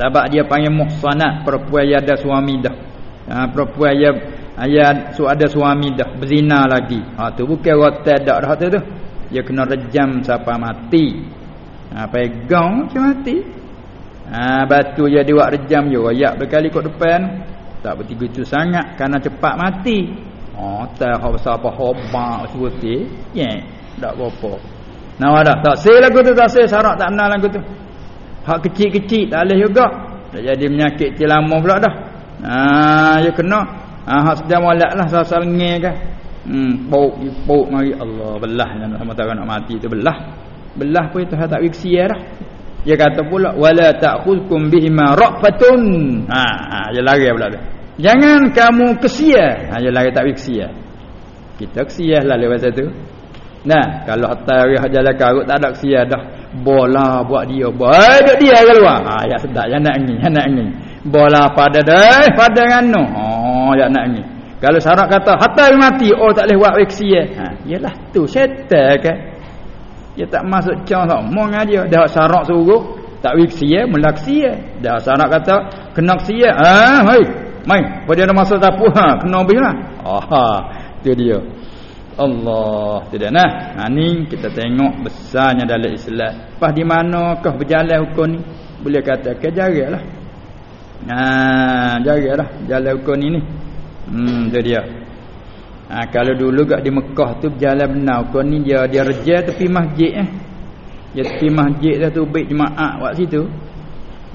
Sebab dia panggil muhsanat perempuan yang ada suami dah. Ha, perempuan yang ayat su ada suami dah berzina lagi. Ha tu bukan rotan dak dah tu tu. Dia kena rejam sampai mati. Ha pegang macam mati. Ha batu jadi buat rejam je royak berkali kat depan. Tak begitu sangat kerana cepat mati. Oh, tak apa apa hoba seperti. Ya, yeah, tak apa-apa. Nah ada tak sel lagu tu tak sel syarat tak kenal lagu tu. Hak kecil-kecil tak boleh juga. Tak jadi menyakit ti lama pula dah. Ha ya kena. Ha hak sedang molek lah sasal nge ke. Hmm pok pok mari Allah belah nak mati tu belah. Belah pun itu tak wiksi dah. Dia kata pula wala ta'khulkum bihima rafatun. Ha ha dia lari pula tu. Jangan kamu kesia. Ha dia lari tak wiksi Kita kesia lah lewat tu. Nah, kalau tarikh jalan karut tak ada sia dah. Bola buat dia. Eh, dia keluar. Ha, ya sedap ya nak ni, ya nak ni. Bola pada dah, pada ngano. Oh, ya nak ni. Kalau syarat kata hatta mati, oh tak boleh buat sia. Ha, yalah tu syaitan ke. Dia tak masuk cang tak mau dia dah syarat suruh tak sia melaksia. Dah syarat kata kena sia. Ha, hai. Mai, pada ada masuk tapu ha, kena bilah. Aha, tu dia. Allah tidak nah ha, ni kita tengok besarnya dalam Islam pas di manakah berjalan hukum ni boleh kata ke jarilah ha jarilah jalan hukum ni ni hmm tu dia ha, kalau dulu kat di Mekah tu berjalan benar hukum ni dia dia rejal tepi masjid eh dia tepi masjid dah tu baik jemaah kat situ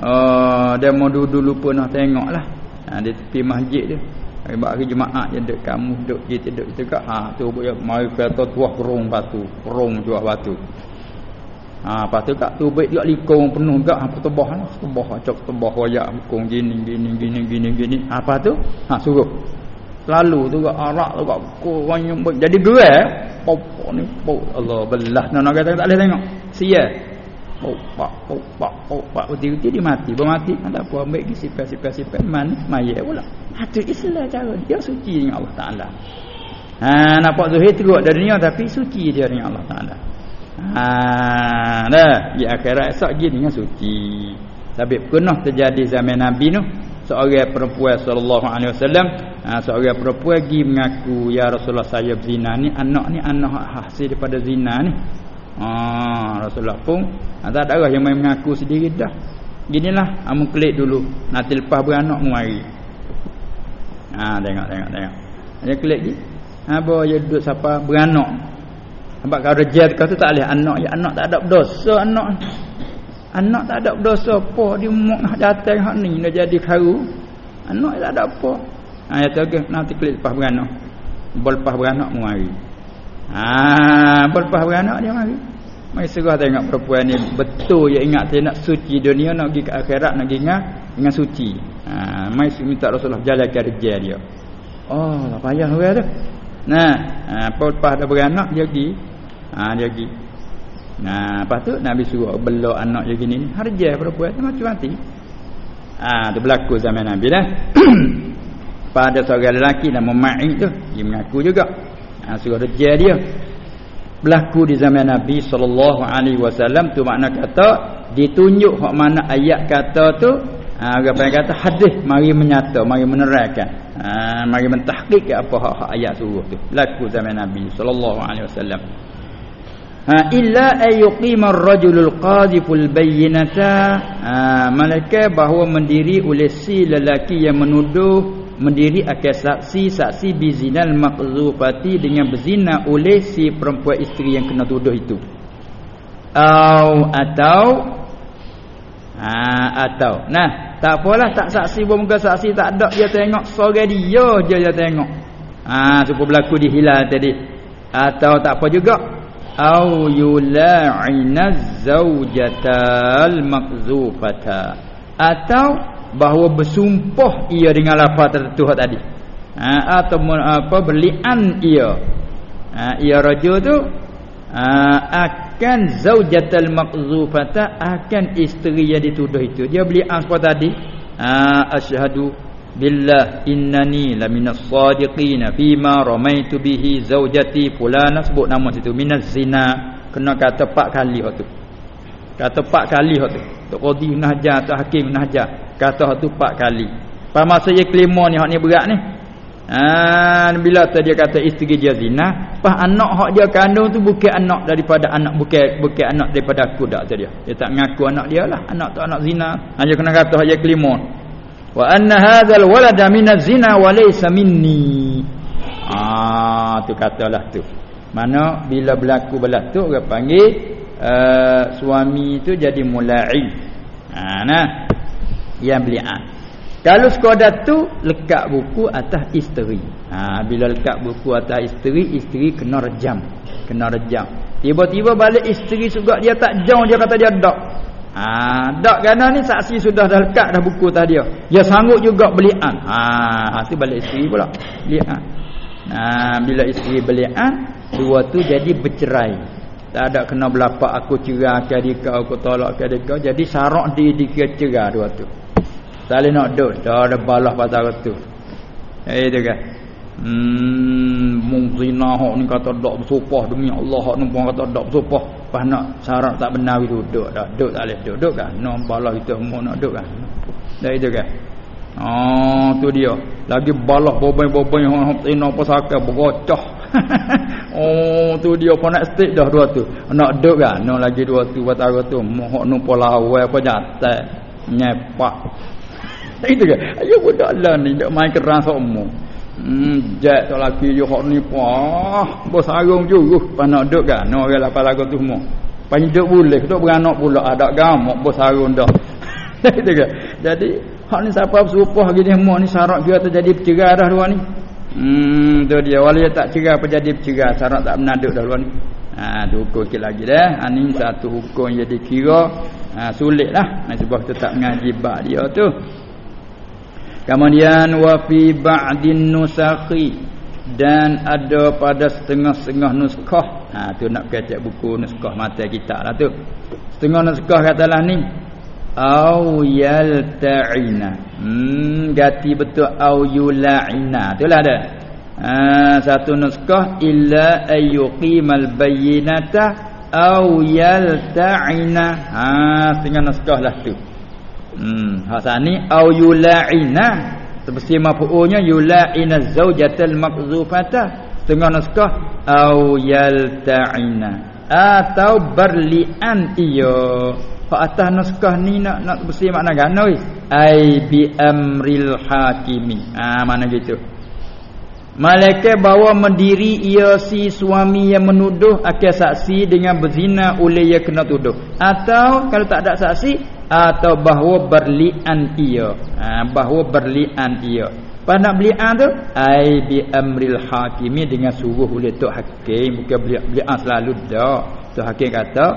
oh dia mau dulu pun nak tengoklah ha, di tepi masjid tu Hari hari jemaah yang dek kamu duk kita duk itu kak ha tu boleh mai kata tuah kerung batu, kerung jual batu. Ha lepas tu kak tu baik dia likung penuh gak apa tebah lah, tebah cok tebah royak likung gini gini gini gini gini. Ha, apa tu? Ha suruh. Lalu tu gak arak tu gak jadi gerai. Pop ni pop Allah belah. Nak nak tak boleh tengok. Sia. pok pak pok pak pok pak. Uti-uti dia mati. Bermati ada apa ambil pergi sipar-sipar-sipar mana mayat pula. Itu Islam cara. Dia suci dengan Allah Taala. Ha nampak zahir teruk dari dunia tapi suci dia dengan Allah Taala. Ha dah. Di akhirat esok gini dengan suci. Tapi pernah terjadi zaman Nabi tu seorang perempuan sallallahu alaihi wasallam ha, seorang perempuan pergi mengaku ya Rasulullah saya berzina ni anak ni anak hasil daripada zina ni. Ha, Rasulullah pun ha, tak ada yang main mengaku sendiri dah. Ginilah amu klik dulu nanti lepas beranak mu mari ha tengok tengok tengok. Dia klik ni ha bawa dia duduk siapa beranak. Sebab kalau rejal tu tak boleh. Anak ya anak tak ada dosa anak Anak tak ada berdosa apa dia mak nak datang hak ni nak jadi karu. Anak tak ada apa. Ha ya tu nanti klik lepas beranak. Bol lepas beranak mu mari. Ha bol lepas beranak dia mari. Mai serah tengok perempuan ni betul dia ingat dia nak suci dunia nak pergi ke akhirat nak ingat dengan suci. Ha mai minta Rasulullah jalan kerja dia. Oh, tak payah orang tu. Nah, ha, lepas dah beranak dia pergi. Ha dia pergi. Nah, lepas tu Nabi suruh belok anak je gini ni. Harja perempuan tu mati mati. Ah, tu berlaku zaman Nabi dah. <clears throat> Pada seorang lelaki nama Ma'id tu, dia mengaku juga. Ah, suruh rejal dia. Berlaku di zaman Nabi sallallahu alaihi wasallam tu makna kata ditunjuk hak mana ayat kata tu ah orang kata hadis mari menyata mari menerangkan ah mari mentahqiq apa hak ayat suruh tu berlaku zaman Nabi sallallahu alaihi wasallam ha illa ayuqima ar-rajulul qadhiful bayyinata. Ha malaikat bahawa mendiri oleh si lelaki yang menuduh mendiri akan saksi saksi bizinal maqzufati dengan berzina oleh si perempuan isteri yang kena tuduh itu. Au atau ha atau. Nah tak apalah tak saksi muka saksi tak ada. Dia tengok sore dia je dia tengok. Ha supaya berlaku di hilal tadi. Atau tak apa juga au yula'ina zawjatal makzufata atau bahawa bersumpah ia dengan lafaz tertentu tadi. Ha, atau apa berlian ia. Ha, ia raja tu ha, akan zawjatal makzufata akan isteri yang dituduh itu. Dia berlian seperti tadi. Ha, asyhadu billah innani laminas sadiqina fima ramaitu bihi zaujati fulana. Sebut nama situ minas zina. Kena kata empat kali hak tu. Kata empat kali hak tu. Tok qadi nahjar atau hakim nahjar. Kata hak tu empat kali. Pada masa ye kelima ni hak ni berat ni? Ha bila tu dia kata isteri dia zina pas anak hak dia kandung tu bukan anak daripada anak bukan bukan anak daripada aku dak tu dia. Dia tak mengaku anak dia lah. Anak tu anak zina. Hanya kena kata hak ye kelima wa anna hadzal walada minaz zina wa laysa minni. Ah tu katalah tu. Mana bila berlaku belah tu orang panggil uh, suami tu jadi mulai. Ha nah. Yang belian kalau sekadar tu lekat buku atas isteri. Ha bila lekat buku atas isteri isteri kena rejam. Kena rejam. Tiba-tiba balik isteri juga dia tak jauh dia kata dia dak Ha, dak kerana ni saksi sudah dah lekat dah buku tadi dia. Dia sanggup juga belian. Ha, tu balik isteri pula. Belian. Ha, bila isteri belian, dua tu jadi bercerai. Tak ada kena belapak aku cerai ke adik kau, aku tolak ke adik kau. Jadi sarok di dikecerai dua tu. Tak boleh nak duduk. Dah ada balah pasal tu. Eh, itu kan. Hmm, mung zina ni kata dak bersupah demi Allah hok numpang kata dak bersupah. Pas nak syarat tak benar itu duduk dah. Duduk tak boleh duduk kan. No balah itu mu nak duduk kan. Dah itu kan. Oh tu dia. Lagi balah bobai-bobai hok hok zina apa saka bergocah. <laughs> oh tu dia pun nak stick dah dua tu. Nak duduk kan. No lagi dua tu batara tu. Mu hok numpang lawai apa jatai. Nyepak. Itu kan. Ayo budak lah ni. Nak main keras semua. Hmm, jat tak laki je hok ni pun. Bos sarung juga pas nak duduk kan. Orang lapar lagu tu semua. Pas duduk boleh, duduk beranak pula ada gamak bos sarung dah. <laughs> Kan. Jadi hak ni siapa bersumpah gini semua ni syarat dia terjadi bercerai dah dua ni. Hmm, tu dia wali tak cerai apa jadi bercerai syarat tak benar duduk dah dua ni. Ha tu hukum sikit lagi dah. Ha ni satu hukum yang dikira ha, sulitlah. Nah sebab tu tak mengaji bab dia tu. Kemudian wa fi ba'din nusakhi. Dan ada pada setengah-setengah nuskah. Ha tu nak kecek buku nuskah mata kita lah tu. Setengah nuskah katalah ni au yalta'ina. Hmm ganti betul au yula'ina. Itulah ada ha satu nuskah illa ayyuqimal bayyinata au yalta'ina. Ha setengah nuskah lah tu hmm hak ni au yula'ina. Sebesi mafu'unya yula'ina zawjatal maqzufata. Setengah naskah au yalta'ina. Atau berlian iyo. Fa atas naskah ni nak nak bersih makna gana wis ai bi amril hakimi. Ah ha, mana gitu. Malaikat bawa mendiri ia si suami yang menuduh akan saksi dengan berzina oleh ia kena tuduh. Atau kalau tak ada saksi atau bahawa berlian ia. Ha, bahawa berlian ia. Apa nak berlian tu? Ai bi amril hakimi dengan suruh oleh tok hakim bukan berlian selalu dak. Tok hakim kata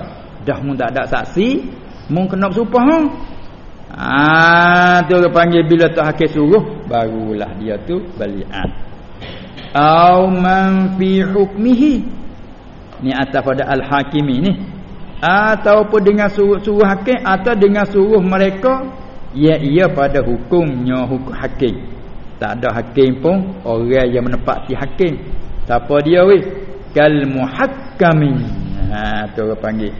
dah mun tak ada saksi, mun kena bersumpah. Ah ha, tu panggil bila tok hakim suruh barulah dia tu berlian au man fi hukmihi ni atas pada al hakimi ni ataupun dengan suruh, suruh hakim atau dengan suruh mereka ya ia pada hukumnya hukum hakim tak ada hakim pun orang yang menepati hakim siapa dia weh kal muhakkamin ha tu orang panggil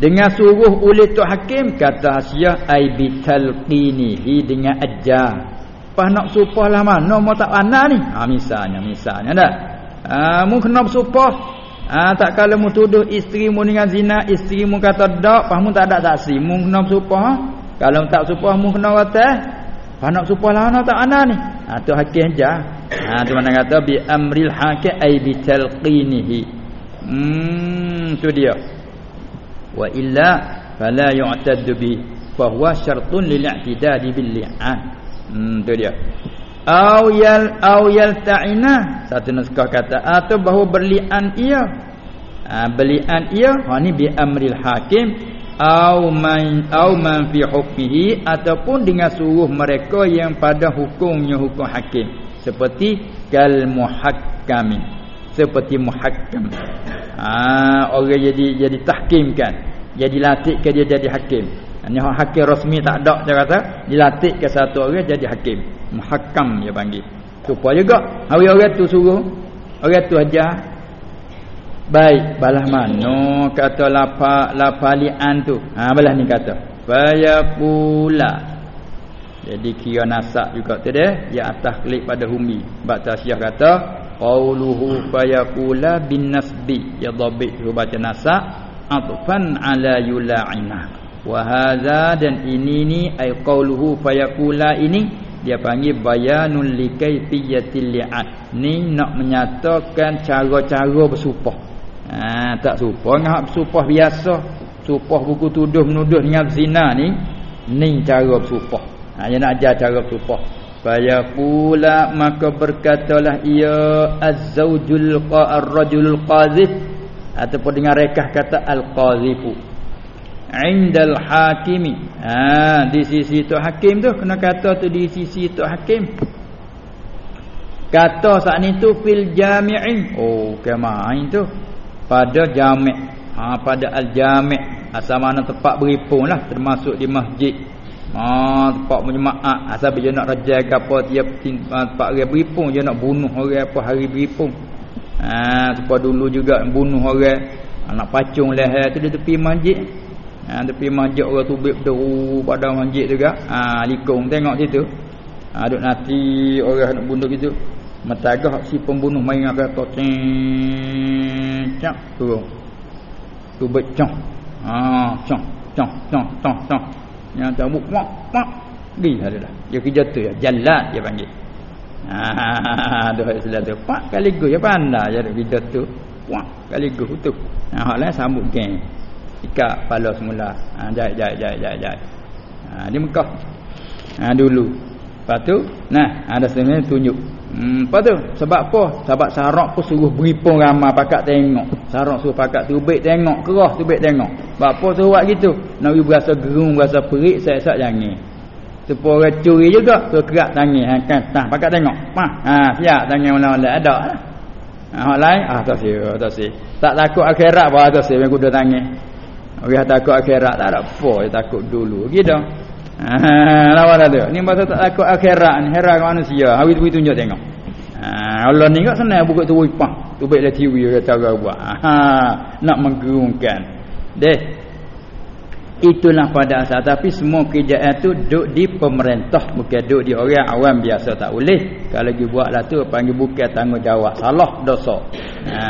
dengan suruh oleh tu hakim kata hasiah ai bitalqinihi dengan ajar Pas nak supah lah mana mau tak pandai ni. Ha misalnya misalnya dah. Ha mu kena bersupah. Ha tak kala mu tuduh isteri mu dengan zina, isteri mu kata dak, pas mu tak ada saksi. Mu kena bersupah. Ha? Kalau tak supah mu kena kata Pas nak supah lah mana tak pandai ni. Ha tu hakim aja. Ha tu mana kata bi amril hakim ai bi talqinihi. Hmm tu dia. Wa illa fala yu'taddu bi fa huwa syartun lil i'tidadi bil li'an. Hmm tu dia. Au yal au yal ta'ina satu naskah kata atau bahawa berlian ia. Ha, berlian ia ha ni bi amril hakim. Au man au man fi hukmihi ataupun dengan suruh mereka yang pada hukumnya hukum hakim. Seperti kal muhakkamin seperti muhakkam. Ha orang jadi jadi tahkimkan. Jadi latihkan dia jadi hakim. Ini hakim rasmi tak ada dia kata. Dilatih ke satu orang jadi hakim. Muhakkam dia panggil. Supaya juga hari orang tu suruh orang tu ajar baik balah mana kata lapa lapalian tu. Ha balah ni kata. Faya pula. Jadi kira nasak juga tu dia ya atas klik pada humi. Bab tasyiah kata qauluhu faya pula bin nasbi ya dhabit baca nasak atfan ala yula'ina wa dan ini ni ai qauluhu fayaqula ini dia panggil bayanul likayfiyatil li'at ni nak menyatakan cara-cara bersumpah. Ha tak sumpah ngah bersumpah biasa. Sumpah buku tuduh menuduh dengan zina ni ni cara bersumpah. Ha dia nak ajar cara bersumpah. Fayaqula maka berkatalah ia az-zaujul qa-ar-rajulul qazif. Ataupun dengan rekah kata al-qazifu indal hakimi. Ha di sisi tu hakim tu kena kata tu di sisi tu hakim. Kata saat ni tu fil jami'in. Oh kemain tu. Pada jami' ha pada al jami' asal mana tempat beripung lah termasuk di masjid. Ha tempat menjemaah asal dia nak rajai ke apa tiap ha, tempat hari beripung dia nak bunuh orang apa hari beripung ha tempat dulu juga bunuh orang. Anak pacung leher tu di tepi masjid ha, Tepi masjid orang tubik berderu pada masjid juga ha, Likung tengok situ. Ha, Duk nanti orang nak bunuh gitu Metagah si pembunuh main akan kata Cak Turun. Tubik cak ha, Cak Cak Cak Cak Cak Yang buk Mak Mak Gih ada dah. Dia kerja tu ya. Jalan dia panggil. Ha, <laughs> doa Islam tu. Pak kali go ya pandai jadi video tu. Wah, kali go tu. Nah, hak lain sambut geng ikat kepala semula. Ha jahit jahit jahit jahit jahit ha di Mekah. Ha dulu. Lepas tu nah ada sebenarnya tunjuk. Hmm apa tu sebab apa? Sebab sarak pun suruh beripung ramai pakat tengok. Sarak suruh pakat tubik tengok kerah tubik tengok. Sebab apa suruh buat gitu? Nak berasa gerung berasa perik saya sak jangan tu orang curi juga tu kerak tangan. Ha kan? Tah pakat tengok. Ha ha siap tangan mana-mana ada. Lah ha hak lain? Ah tak sih tak sih. Tak takut akhirat apa tak sih main kuda tangan orang takut akhirat tak apa dia takut dulu. Gitu. Ha lawan tu. Ni masa tak takut akhirat ni heran manusia. Hari tu tunjuk tengok. Ha Allah ni kok senang buka tu wipah tu baik lah TV kata orang buat. Ha nak menggerungkan. Deh. Itulah pada asal. Tapi semua kerjaan tu duduk di pemerintah bukan duduk di orang awam biasa tak boleh. Kalau dia buatlah tu panggil bukan tanggungjawab. Salah dosa. Ha.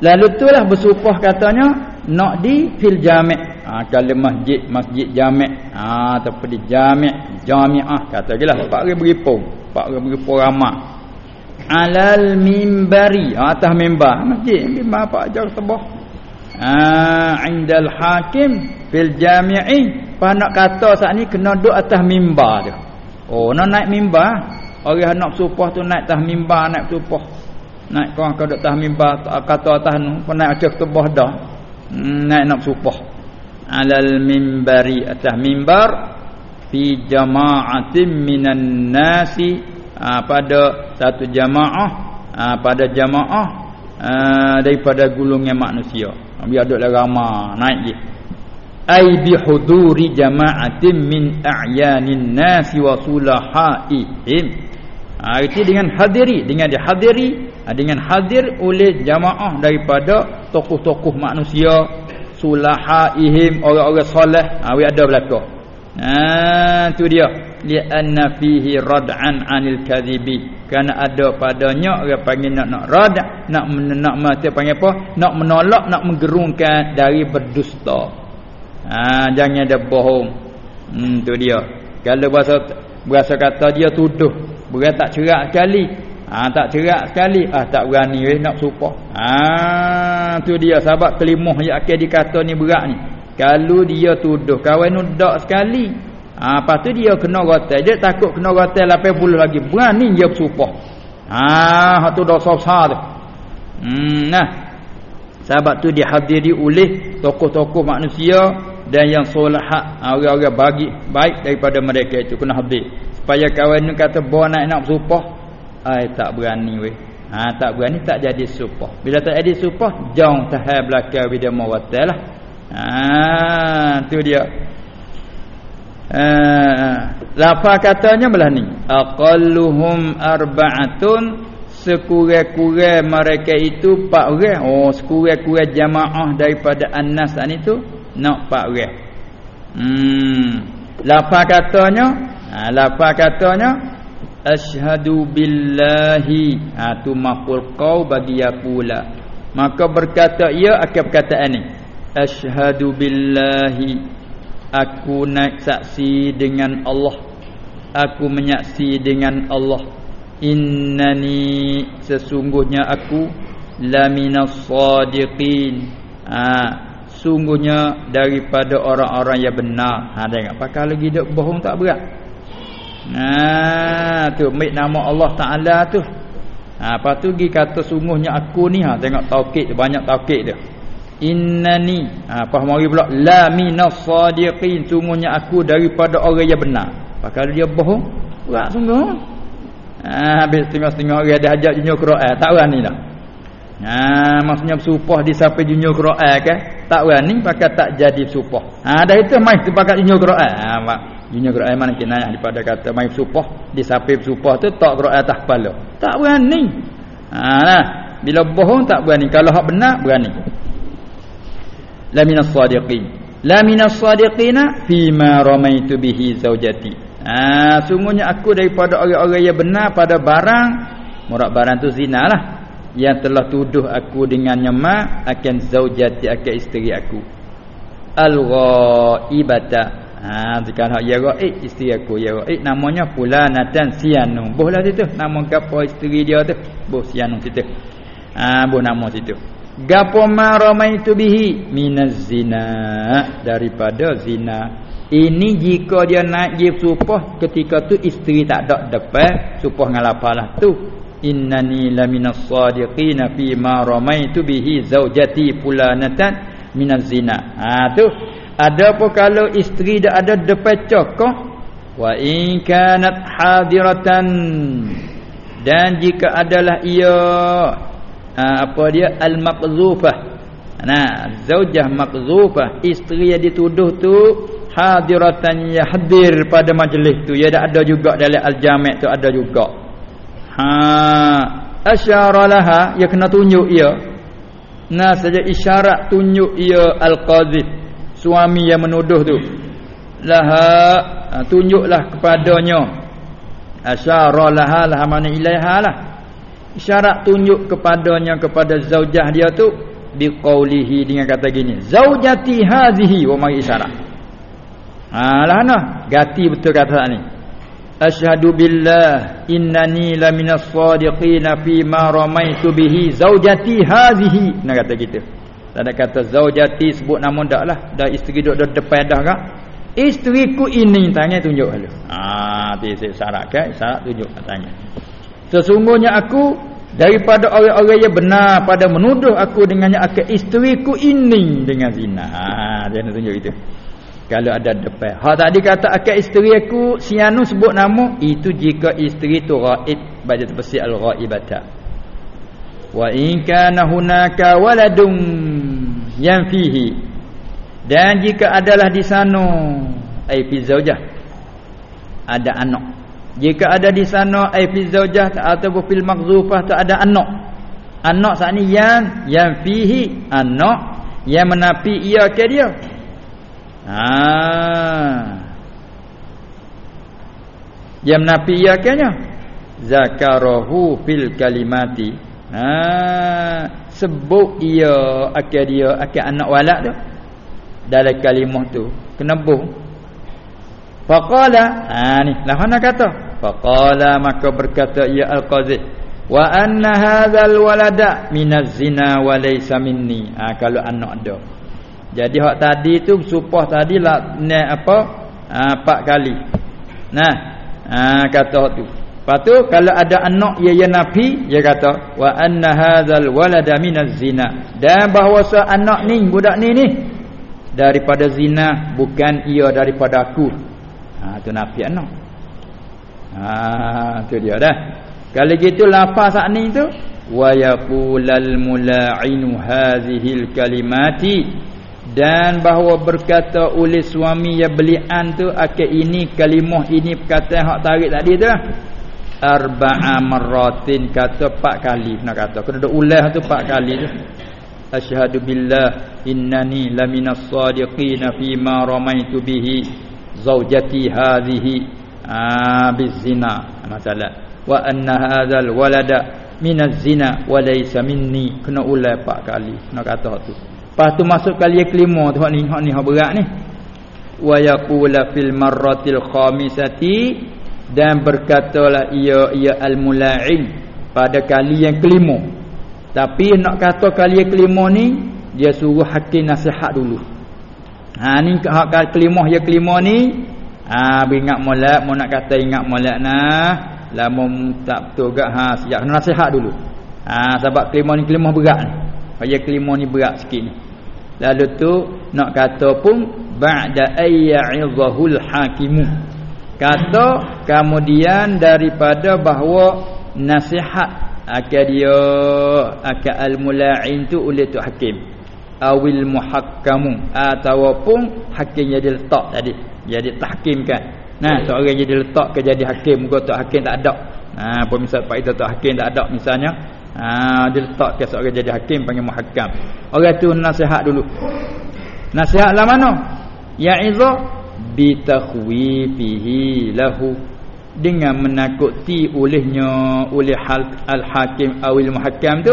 lalu itulah bersumpah katanya nak di fil jami' ha, kalau masjid masjid jami' ha, ataupun di jami' jami'ah kata je lah. Pak ribu ripung pak ribu ripung ramah. Alal mimbari ha, atas mimbar. Masjid mimbar pak jauh sebah. Ah, indal hakim fil jami'i. Pa nak kata saat ni kena duduk atas mimbar tu oh nak naik mimbar. Orang nak supah tu naik atas mimbar naik supah. Naik kau kau duduk atas mimbar kata atas tu kau naik atas tebah dah naik nak supah alal mimbari atas mimbar fi jama'atin minan nasi ha, pada satu jamaah ha, pada jamaah ha, daripada gulungan manusia. Biar ada ramah naik je. Ai bi huduri jama'atin min a'yanin nasi wa sulahaihim. Ha, itu dengan hadiri dengan dihadiri ha, dengan hadir oleh jamaah daripada tokoh-tokoh manusia sulahaihim orang-orang soleh. Ha, ada belaka. Ha tu dia. Li'anna fihi rad'an 'anil kadhibi. Kerana ada padanya orang panggil nak nak rad nak nak mati panggil apa? Nak menolak nak menggerungkan dari berdusta. Ha jangan ada bohong. Hmm tu dia. Kalau bahasa bahasa kata dia tuduh berat tak cerak sekali ha tak cerak sekali ah tak berani weh nak supa ha tu dia sebab kelimah yang akan dikata ni berat ni kalau dia tuduh kawan nudak sekali Ha, lepas tu dia kena rotel. Dia takut kena rotel 80 lagi. Berani dia bersumpah. Ha, tu dosa besar tu. Hmm, nah. Sebab tu dihadiri oleh tokoh-tokoh manusia dan yang solat orang-orang bagi baik daripada mereka itu kena hadir. Supaya kawan ni kata bawa nak nak bersumpah. Ai tak berani weh. Ha, tak berani tak jadi sumpah. Bila tak jadi sumpah, jauh tahap belakang bila mau rotel lah. Ha, tu dia. Uh, lafaz katanya belah ni aqalluhum arba'atun sekurang-kurang mereka itu empat orang oh sekurang-kurang jamaah daripada annas ni tu nak empat orang hmm lafaz katanya ha lafaz katanya asyhadu billahi. Ha tu maful qaul bagi yaqula maka berkata ia akan perkataan ni. Asyhadu billahi. Aku naik saksi dengan Allah. Aku menyaksi dengan Allah. Innani sesungguhnya aku Laminas sadiqin. Ha, Sungguhnya daripada orang-orang yang benar. Ha, Tengok pakai lagi duk bohong tak berat ha, tu ambil nama Allah Taala tu. Ha, lepas tu pergi kata sungguhnya aku ni ha tengok taukid banyak taukid dia. Innani ha apa mari pula la minas sadiqin sungguhnya aku daripada orang yang benar. Kalau dia bohong berat sungguh. Ha habis tengok-tengok orang ada hajat junjung Quran tak berani dah. Ha maksudnya bersumpah di sampai junjung Quran kan tak berani pakai tak jadi bersumpah. Ha dah itu mai sepakat junjung Quran. Ha mak junjung Quran mana kena daripada kata mai bersumpah di sampai bersumpah tu tak Quran atas kepala. Tak berani. Ha nah bila bohong tak berani. Kalau hak benar berani. La minas sadiqin. La minas sadiqina fima ramaitu bihi zaujati ha, sungguhnya aku daripada orang-orang yang benar pada barang murak barang tu zina lah yang telah tuduh aku dengan nyama akan zaujati akan isteri aku. Al-ghaibata ha jika hak ya ghaib isteri aku ya ghaib namanya fulanatan sianu bolehlah situ. Nama gapo isteri dia tu? Boh sianu situ. Ha boh nama situ. Gapo ma ramaitu bihi? Minaz zina. Daripada zina. Ini jika dia naik je supah ketika tu isteri tak ada depan supah ngalapalah tu. Innani laminas sadiqina fi ma ramaitu bihi zaujati fulanatan minaz zina. Ha tu ada apa kalau isteri dah ada depan cokoh wa in kanat hadiratan dan jika adalah ia ha, apa dia al-maqzufah. Nah zaujah maqzufah isteri yang dituduh tu hadiratan ya hadir pada majlis tu. Ya ada juga dalam al-jami' tu ada juga. Ha asyara laha ya kena tunjuk ia. Nah saja isyarat tunjuk ia al-qadhib suami yang menuduh tu. Laha ha, tunjuklah kepadanya. Asyara laha laha mana ilaiha lah. Isyarat tunjuk kepadanya kepada zaujah dia tu biqaulihi dengan kata gini zaujati hazihi wa mai isyarat ha lah nah. Gati betul kata ni. Asyhadu billah innani laminas sadiqin fi ma ramaitu bihi zaujati hazihi nak kata gitu tak ada kata zaujati sebut nama dak lah dah isteri duduk depan dah kak Isteriku ini tanya tunjuk dulu. Ah, dia syarat kan? Syarat tunjuk tanya. Sesungguhnya aku daripada orang-orang yang benar pada menuduh aku dengannya akan isteriku ini dengan zina. Ah, dia nak tunjuk itu. Kalau ada depan. Ha tadi kata akan isteri aku sianu sebut nama itu jika isteri tu ghaib baca tafsir al-ghaibata. Wa in kana hunaka waladun yang fihi dan jika adalah di sana ai fi zaujah ada anak. Jika ada di sana ai fi zaujah atau fil maghzufah tak ada anak. Anak saat ni yang yang fihi anak yang menapi ia ke dia. Ha. Yang menapi ia ke nya. Zakarahu fil kalimati. Ha. Sebut ia akan dia akan anak walak tu dalam kalimah tu. Kena buh. Faqala ha ni lah mana kata. Faqala maka berkata ya al-qazi wa anna hadzal walada minaz zina wa laysa minni. Ha kalau anak ada jadi hak tadi tu supah tadi lah ne apa? Ha, empat kali. Nah ha kata tu Lepas tu kalau ada anak ia ya nafi dia kata wa anna hadzal walada minaz zina. Dan bahawa anak ni budak ni ni daripada zina bukan ia daripada aku. Ha tu nafi anak. Ha tu dia dah. Kalau gitu lafaz saat ni tu wa yaqulal mula'inu hazihil kalimati. Dan bahawa berkata oleh suami yang belian tu akan ini kalimah ini perkataan hak tarik tadi tu arba'a marratin. Kata empat kali. Nak kata. Kena duk ulah tu empat kali tu. Asyhadu billah innani laminas sadiqin fi ma ramaitu bihi zaujati hadhihi bizina. Masalah wa anna hadzal walada minaz zina wa laysa minni. Kena ulai empat kali. Nak kata tu. Lepas tu masuk kali yang kelima tu hak ni hak ni hak berat ni. Wa yaqula fil marratil khamisati dan berkatalah ia ia al mula'in pada kali yang kelima tapi nak kata kali kelima ni dia suruh hakim nasihat dulu. Ha ni hak kelima ya kelima ni ha ingat molek mau nak kata ingat molek nah lama tak betul gak ha sejak nasihat dulu. Ha sebab kelima ni kelima berat ni. Ya kelima ni berat sikit ni. Lalu tu nak kata pun ba'da ayya'idhahul hakimu. Kata kemudian daripada bahawa nasihat. Akan dia akan al-mula'in tu oleh tu hakim. Awil muhakkamu. Ataupun hakim jadi letak tadi. Jadi tahkimkan. Nah seorang jadi letak ke jadi hakim. Muka tu hakim tak ada. Ha apa misal pak itu tu hakim tak ada misalnya. Ha dia letak ke seorang jadi hakim panggil muhakkam. Orang tu nasihat dulu. Nasihat lah mana? Ya'idha bi takhwifihi lahu. Dengan menakuti olehnya oleh hal al-hakim awil muhakkam tu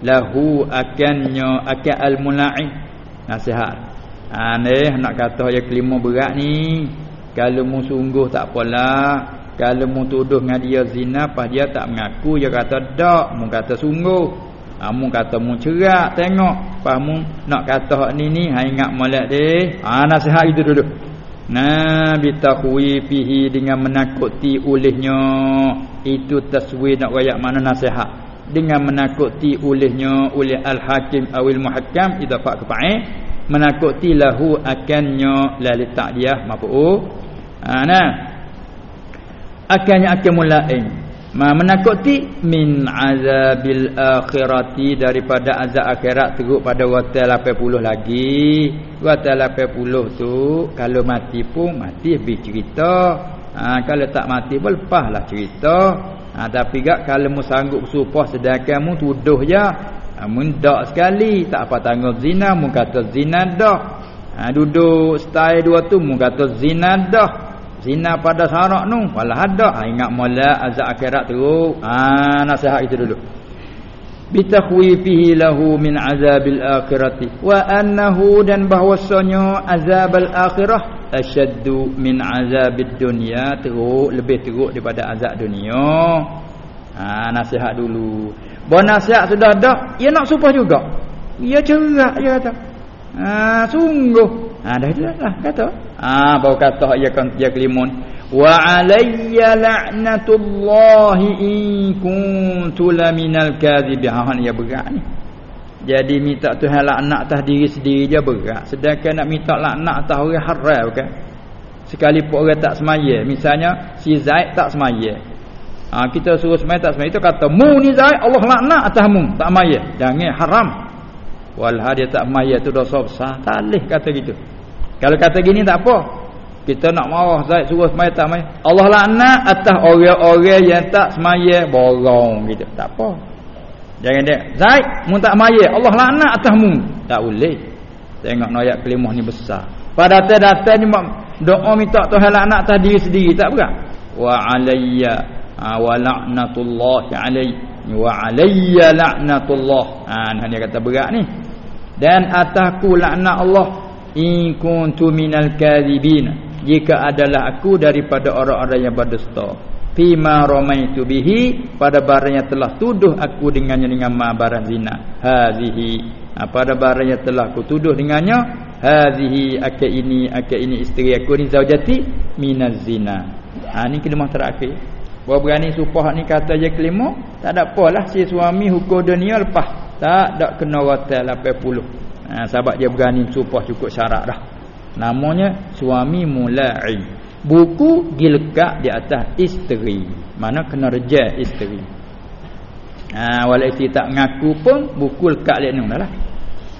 lahu akannya akan al-mula'i. Nasihat. Ha ni nak kata yang kelima berat ni kalau mu sungguh tak apalah kalau mu tuduh dengan dia zina pas dia tak mengaku dia kata dak mu kata sungguh. Ha, mu kata mu cerak tengok pas mu nak kata hak ni ni ha ingat molek deh. Ha nasihat itu dulu Nabi takhwifihi dengan menakuti olehnya itu taswir nak wayak mana nasihat. Dengan menakuti olehnya oleh al-hakim awil muhakkam idafah kepada menakuti lahu akannya la li ta'diyah mafu ha nah. Akannya akan mulain menakuti min azabil akhirati daripada azab akhirat teruk pada waktu 80 lagi. Waktu 80 tu kalau mati pun mati habis cerita. Ha, kalau tak mati pun lepaslah cerita. Ha, tapi gak kalau mu sanggup supah sedangkan mu tuduh ya. Ha, mendak sekali tak apa tanggung zina mu kata zina dah. Ha, duduk style dua tu mu kata zina dah zina pada syarak nu. Walah ada ha, ingat mola azab akhirat teruk ha nasihat itu dulu. Bitakhwifihi lahu min azabil akhirati. Wa annahu dan bahwasanya azabal akhirah asyaddu min azabid dunya teruk lebih teruk daripada azab dunia. Ha nasihat dulu. Bon nasihat sudah ada ia nak supah juga. Ia cerak dia kata ha sungguh ha dah dah kata ha, baru kata ia kan dia kelimun. Wa alayya la'natullahi in kuntu laminal kadhibin. Ha ni berat ni. Jadi minta Tuhan laknat atas diri sendiri je berat. Sedangkan nak minta laknat atas orang haram kan. Sekalipun orang tak semaya. Misalnya si Zaid tak semaya. Ha, kita suruh semaya tak semaya. Itu kata mu ni Zaid Allah laknat atas mu. Tak semaya. Jangan haram. Walha dia tak semaya tu dosa besar. Tak boleh kata gitu. Kalau kata gini tak apa. Kita nak marah Zaid suruh semaya tak semaya. Allah laknat atas orang-orang yang tak semaya borong gitu. Tak apa. Jangan dia. Zaid mu tak semaya. Allah laknat atas mu. Tak boleh. Tengok ayat kelimah ni besar. Pada datang-datang ni doa minta Tuhan laknat atas diri sendiri tak berat. Wa alayya ha, wa la'natullahi alayhi wa alayya la'natullah. Ha dia kata berat ni. Dan atasku laknat Allah in kuntu minal kadhibin. Jika adalah aku daripada orang-orang yang berdusta. Fima ramaitu bihi pada barang yang telah tuduh aku dengannya dengan ma barang zina. Hadhihi ha, pada barang yang telah aku tuduh dengannya. Hadhihi akal ini akal ini isteri aku ni zaujati minaz zina. Ha ni kelima terakhir. Bawa berani supah ni kata je kelima Tak ada apalah si suami hukum dunia lepas Tak ada kena rotel 80 ha, Sebab dia berani supah cukup syarat dah. Namanya suami mulai. Buku gilekat di atas isteri. Mana kena rejat isteri. Ha, Walau isteri tak mengaku pun Buku lekat dia ni lah.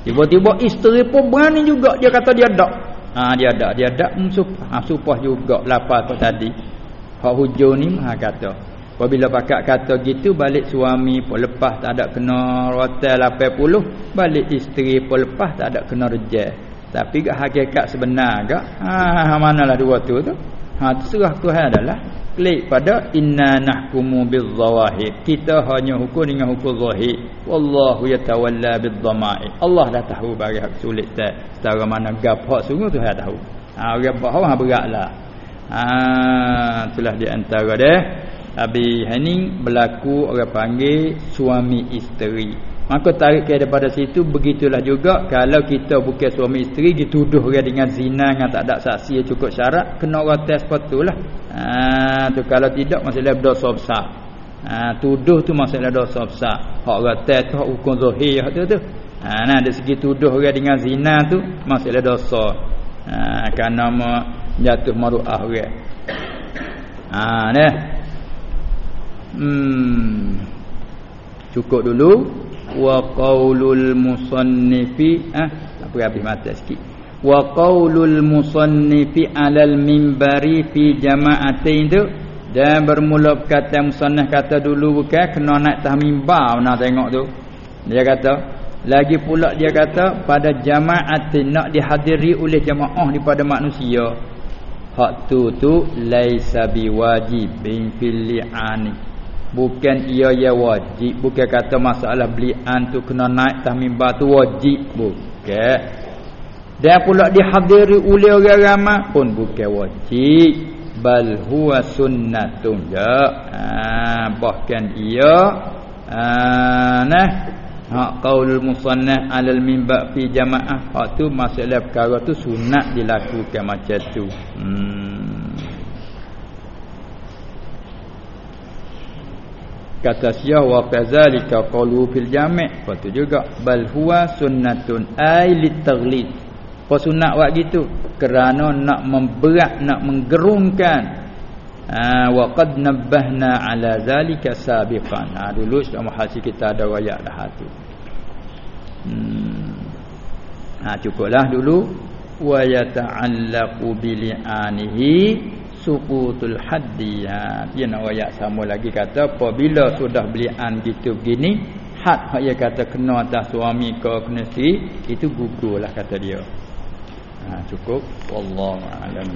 Tiba-tiba isteri pun berani juga. Dia kata dia tak. Ha, Dia tak, dia tak supah, ha, supah juga. Lapar tu tadi. Hak hujung ni ha, kata Apabila pakak kata gitu balik suami pun lepas tak ada kena rotel 80 balik isteri pun lepas tak ada kena reject. Tapi gak hakikat sebenar gak? Ha manalah dua tu tu. Ha terserah Tuhan adalah. Klik pada inna nahkumu bizzawahir kita hanya hukum dengan hukum zahir wallahu yatawalla bidzama'i Allah dah tahu bagi hak sulit tak. Setara mana gapo sungguh Tuhan tahu. Ha orang bahawa beratlah. Ha itulah di antara dia Abi Haning berlaku orang panggil suami isteri. Maka tarik daripada situ begitulah juga kalau kita bukan suami isteri dituduh orang dengan zina yang tak ada saksi yang cukup syarat kena orang tes patulah. Ha tu kalau tidak masalah berdosa besar. Ha tuduh tu masalah dosa besar. Hak orang tes tu hukum zahir tu tu. Ha nah dari segi tuduh orang dengan zina tu masalah dosa. Ha kerana jatuh maruah orang. Ha nah Hmm. Cukup dulu wa qaulul musannifi ah apa habis mata sikit. Wa qaulul musannifi alal minbari fi jama'atain tu dan bermula kata musannaf kata dulu bukan kena naik atas mimbar nak tengok tu. Dia kata lagi pula dia kata pada jama'atin nak dihadiri oleh jamaah daripada manusia. Hak tu tu laisa biwajibin fil li'ani bukan ia ya wajib. Bukan kata masalah belian tu kena naik atas mimbar tu wajib. Bukan. Dan pula dihadiri oleh orang ramai pun bukan wajib. Bal huwa sunnatun ya ha, bahkan ia ha, nah hak qaulul musannaf alal mimbar fi jamaah. Hak tu masalah perkara tu sunat dilakukan macam tu. Hmm kata syah wa kadzalika qalu fil jami' patu juga bal huwa sunnatun ay litaghlid apa sunat buat gitu? Kerana nak memberat nak menggerungkan ha, wa qad nabbahna ala zalika sabiqan. Ha, dulu dalam hadis kita ada riwayat dah tu hmm. ha cukuplah dulu. Wa yata'allaqu bi li'anihi suqutul haddi. Ha dia nak ayat sama lagi kata apabila sudah belian gitu begini had hak dia kata kena atas suami ke kena isteri itu gugurlah kata dia. Ha cukup. Wallahu a'lam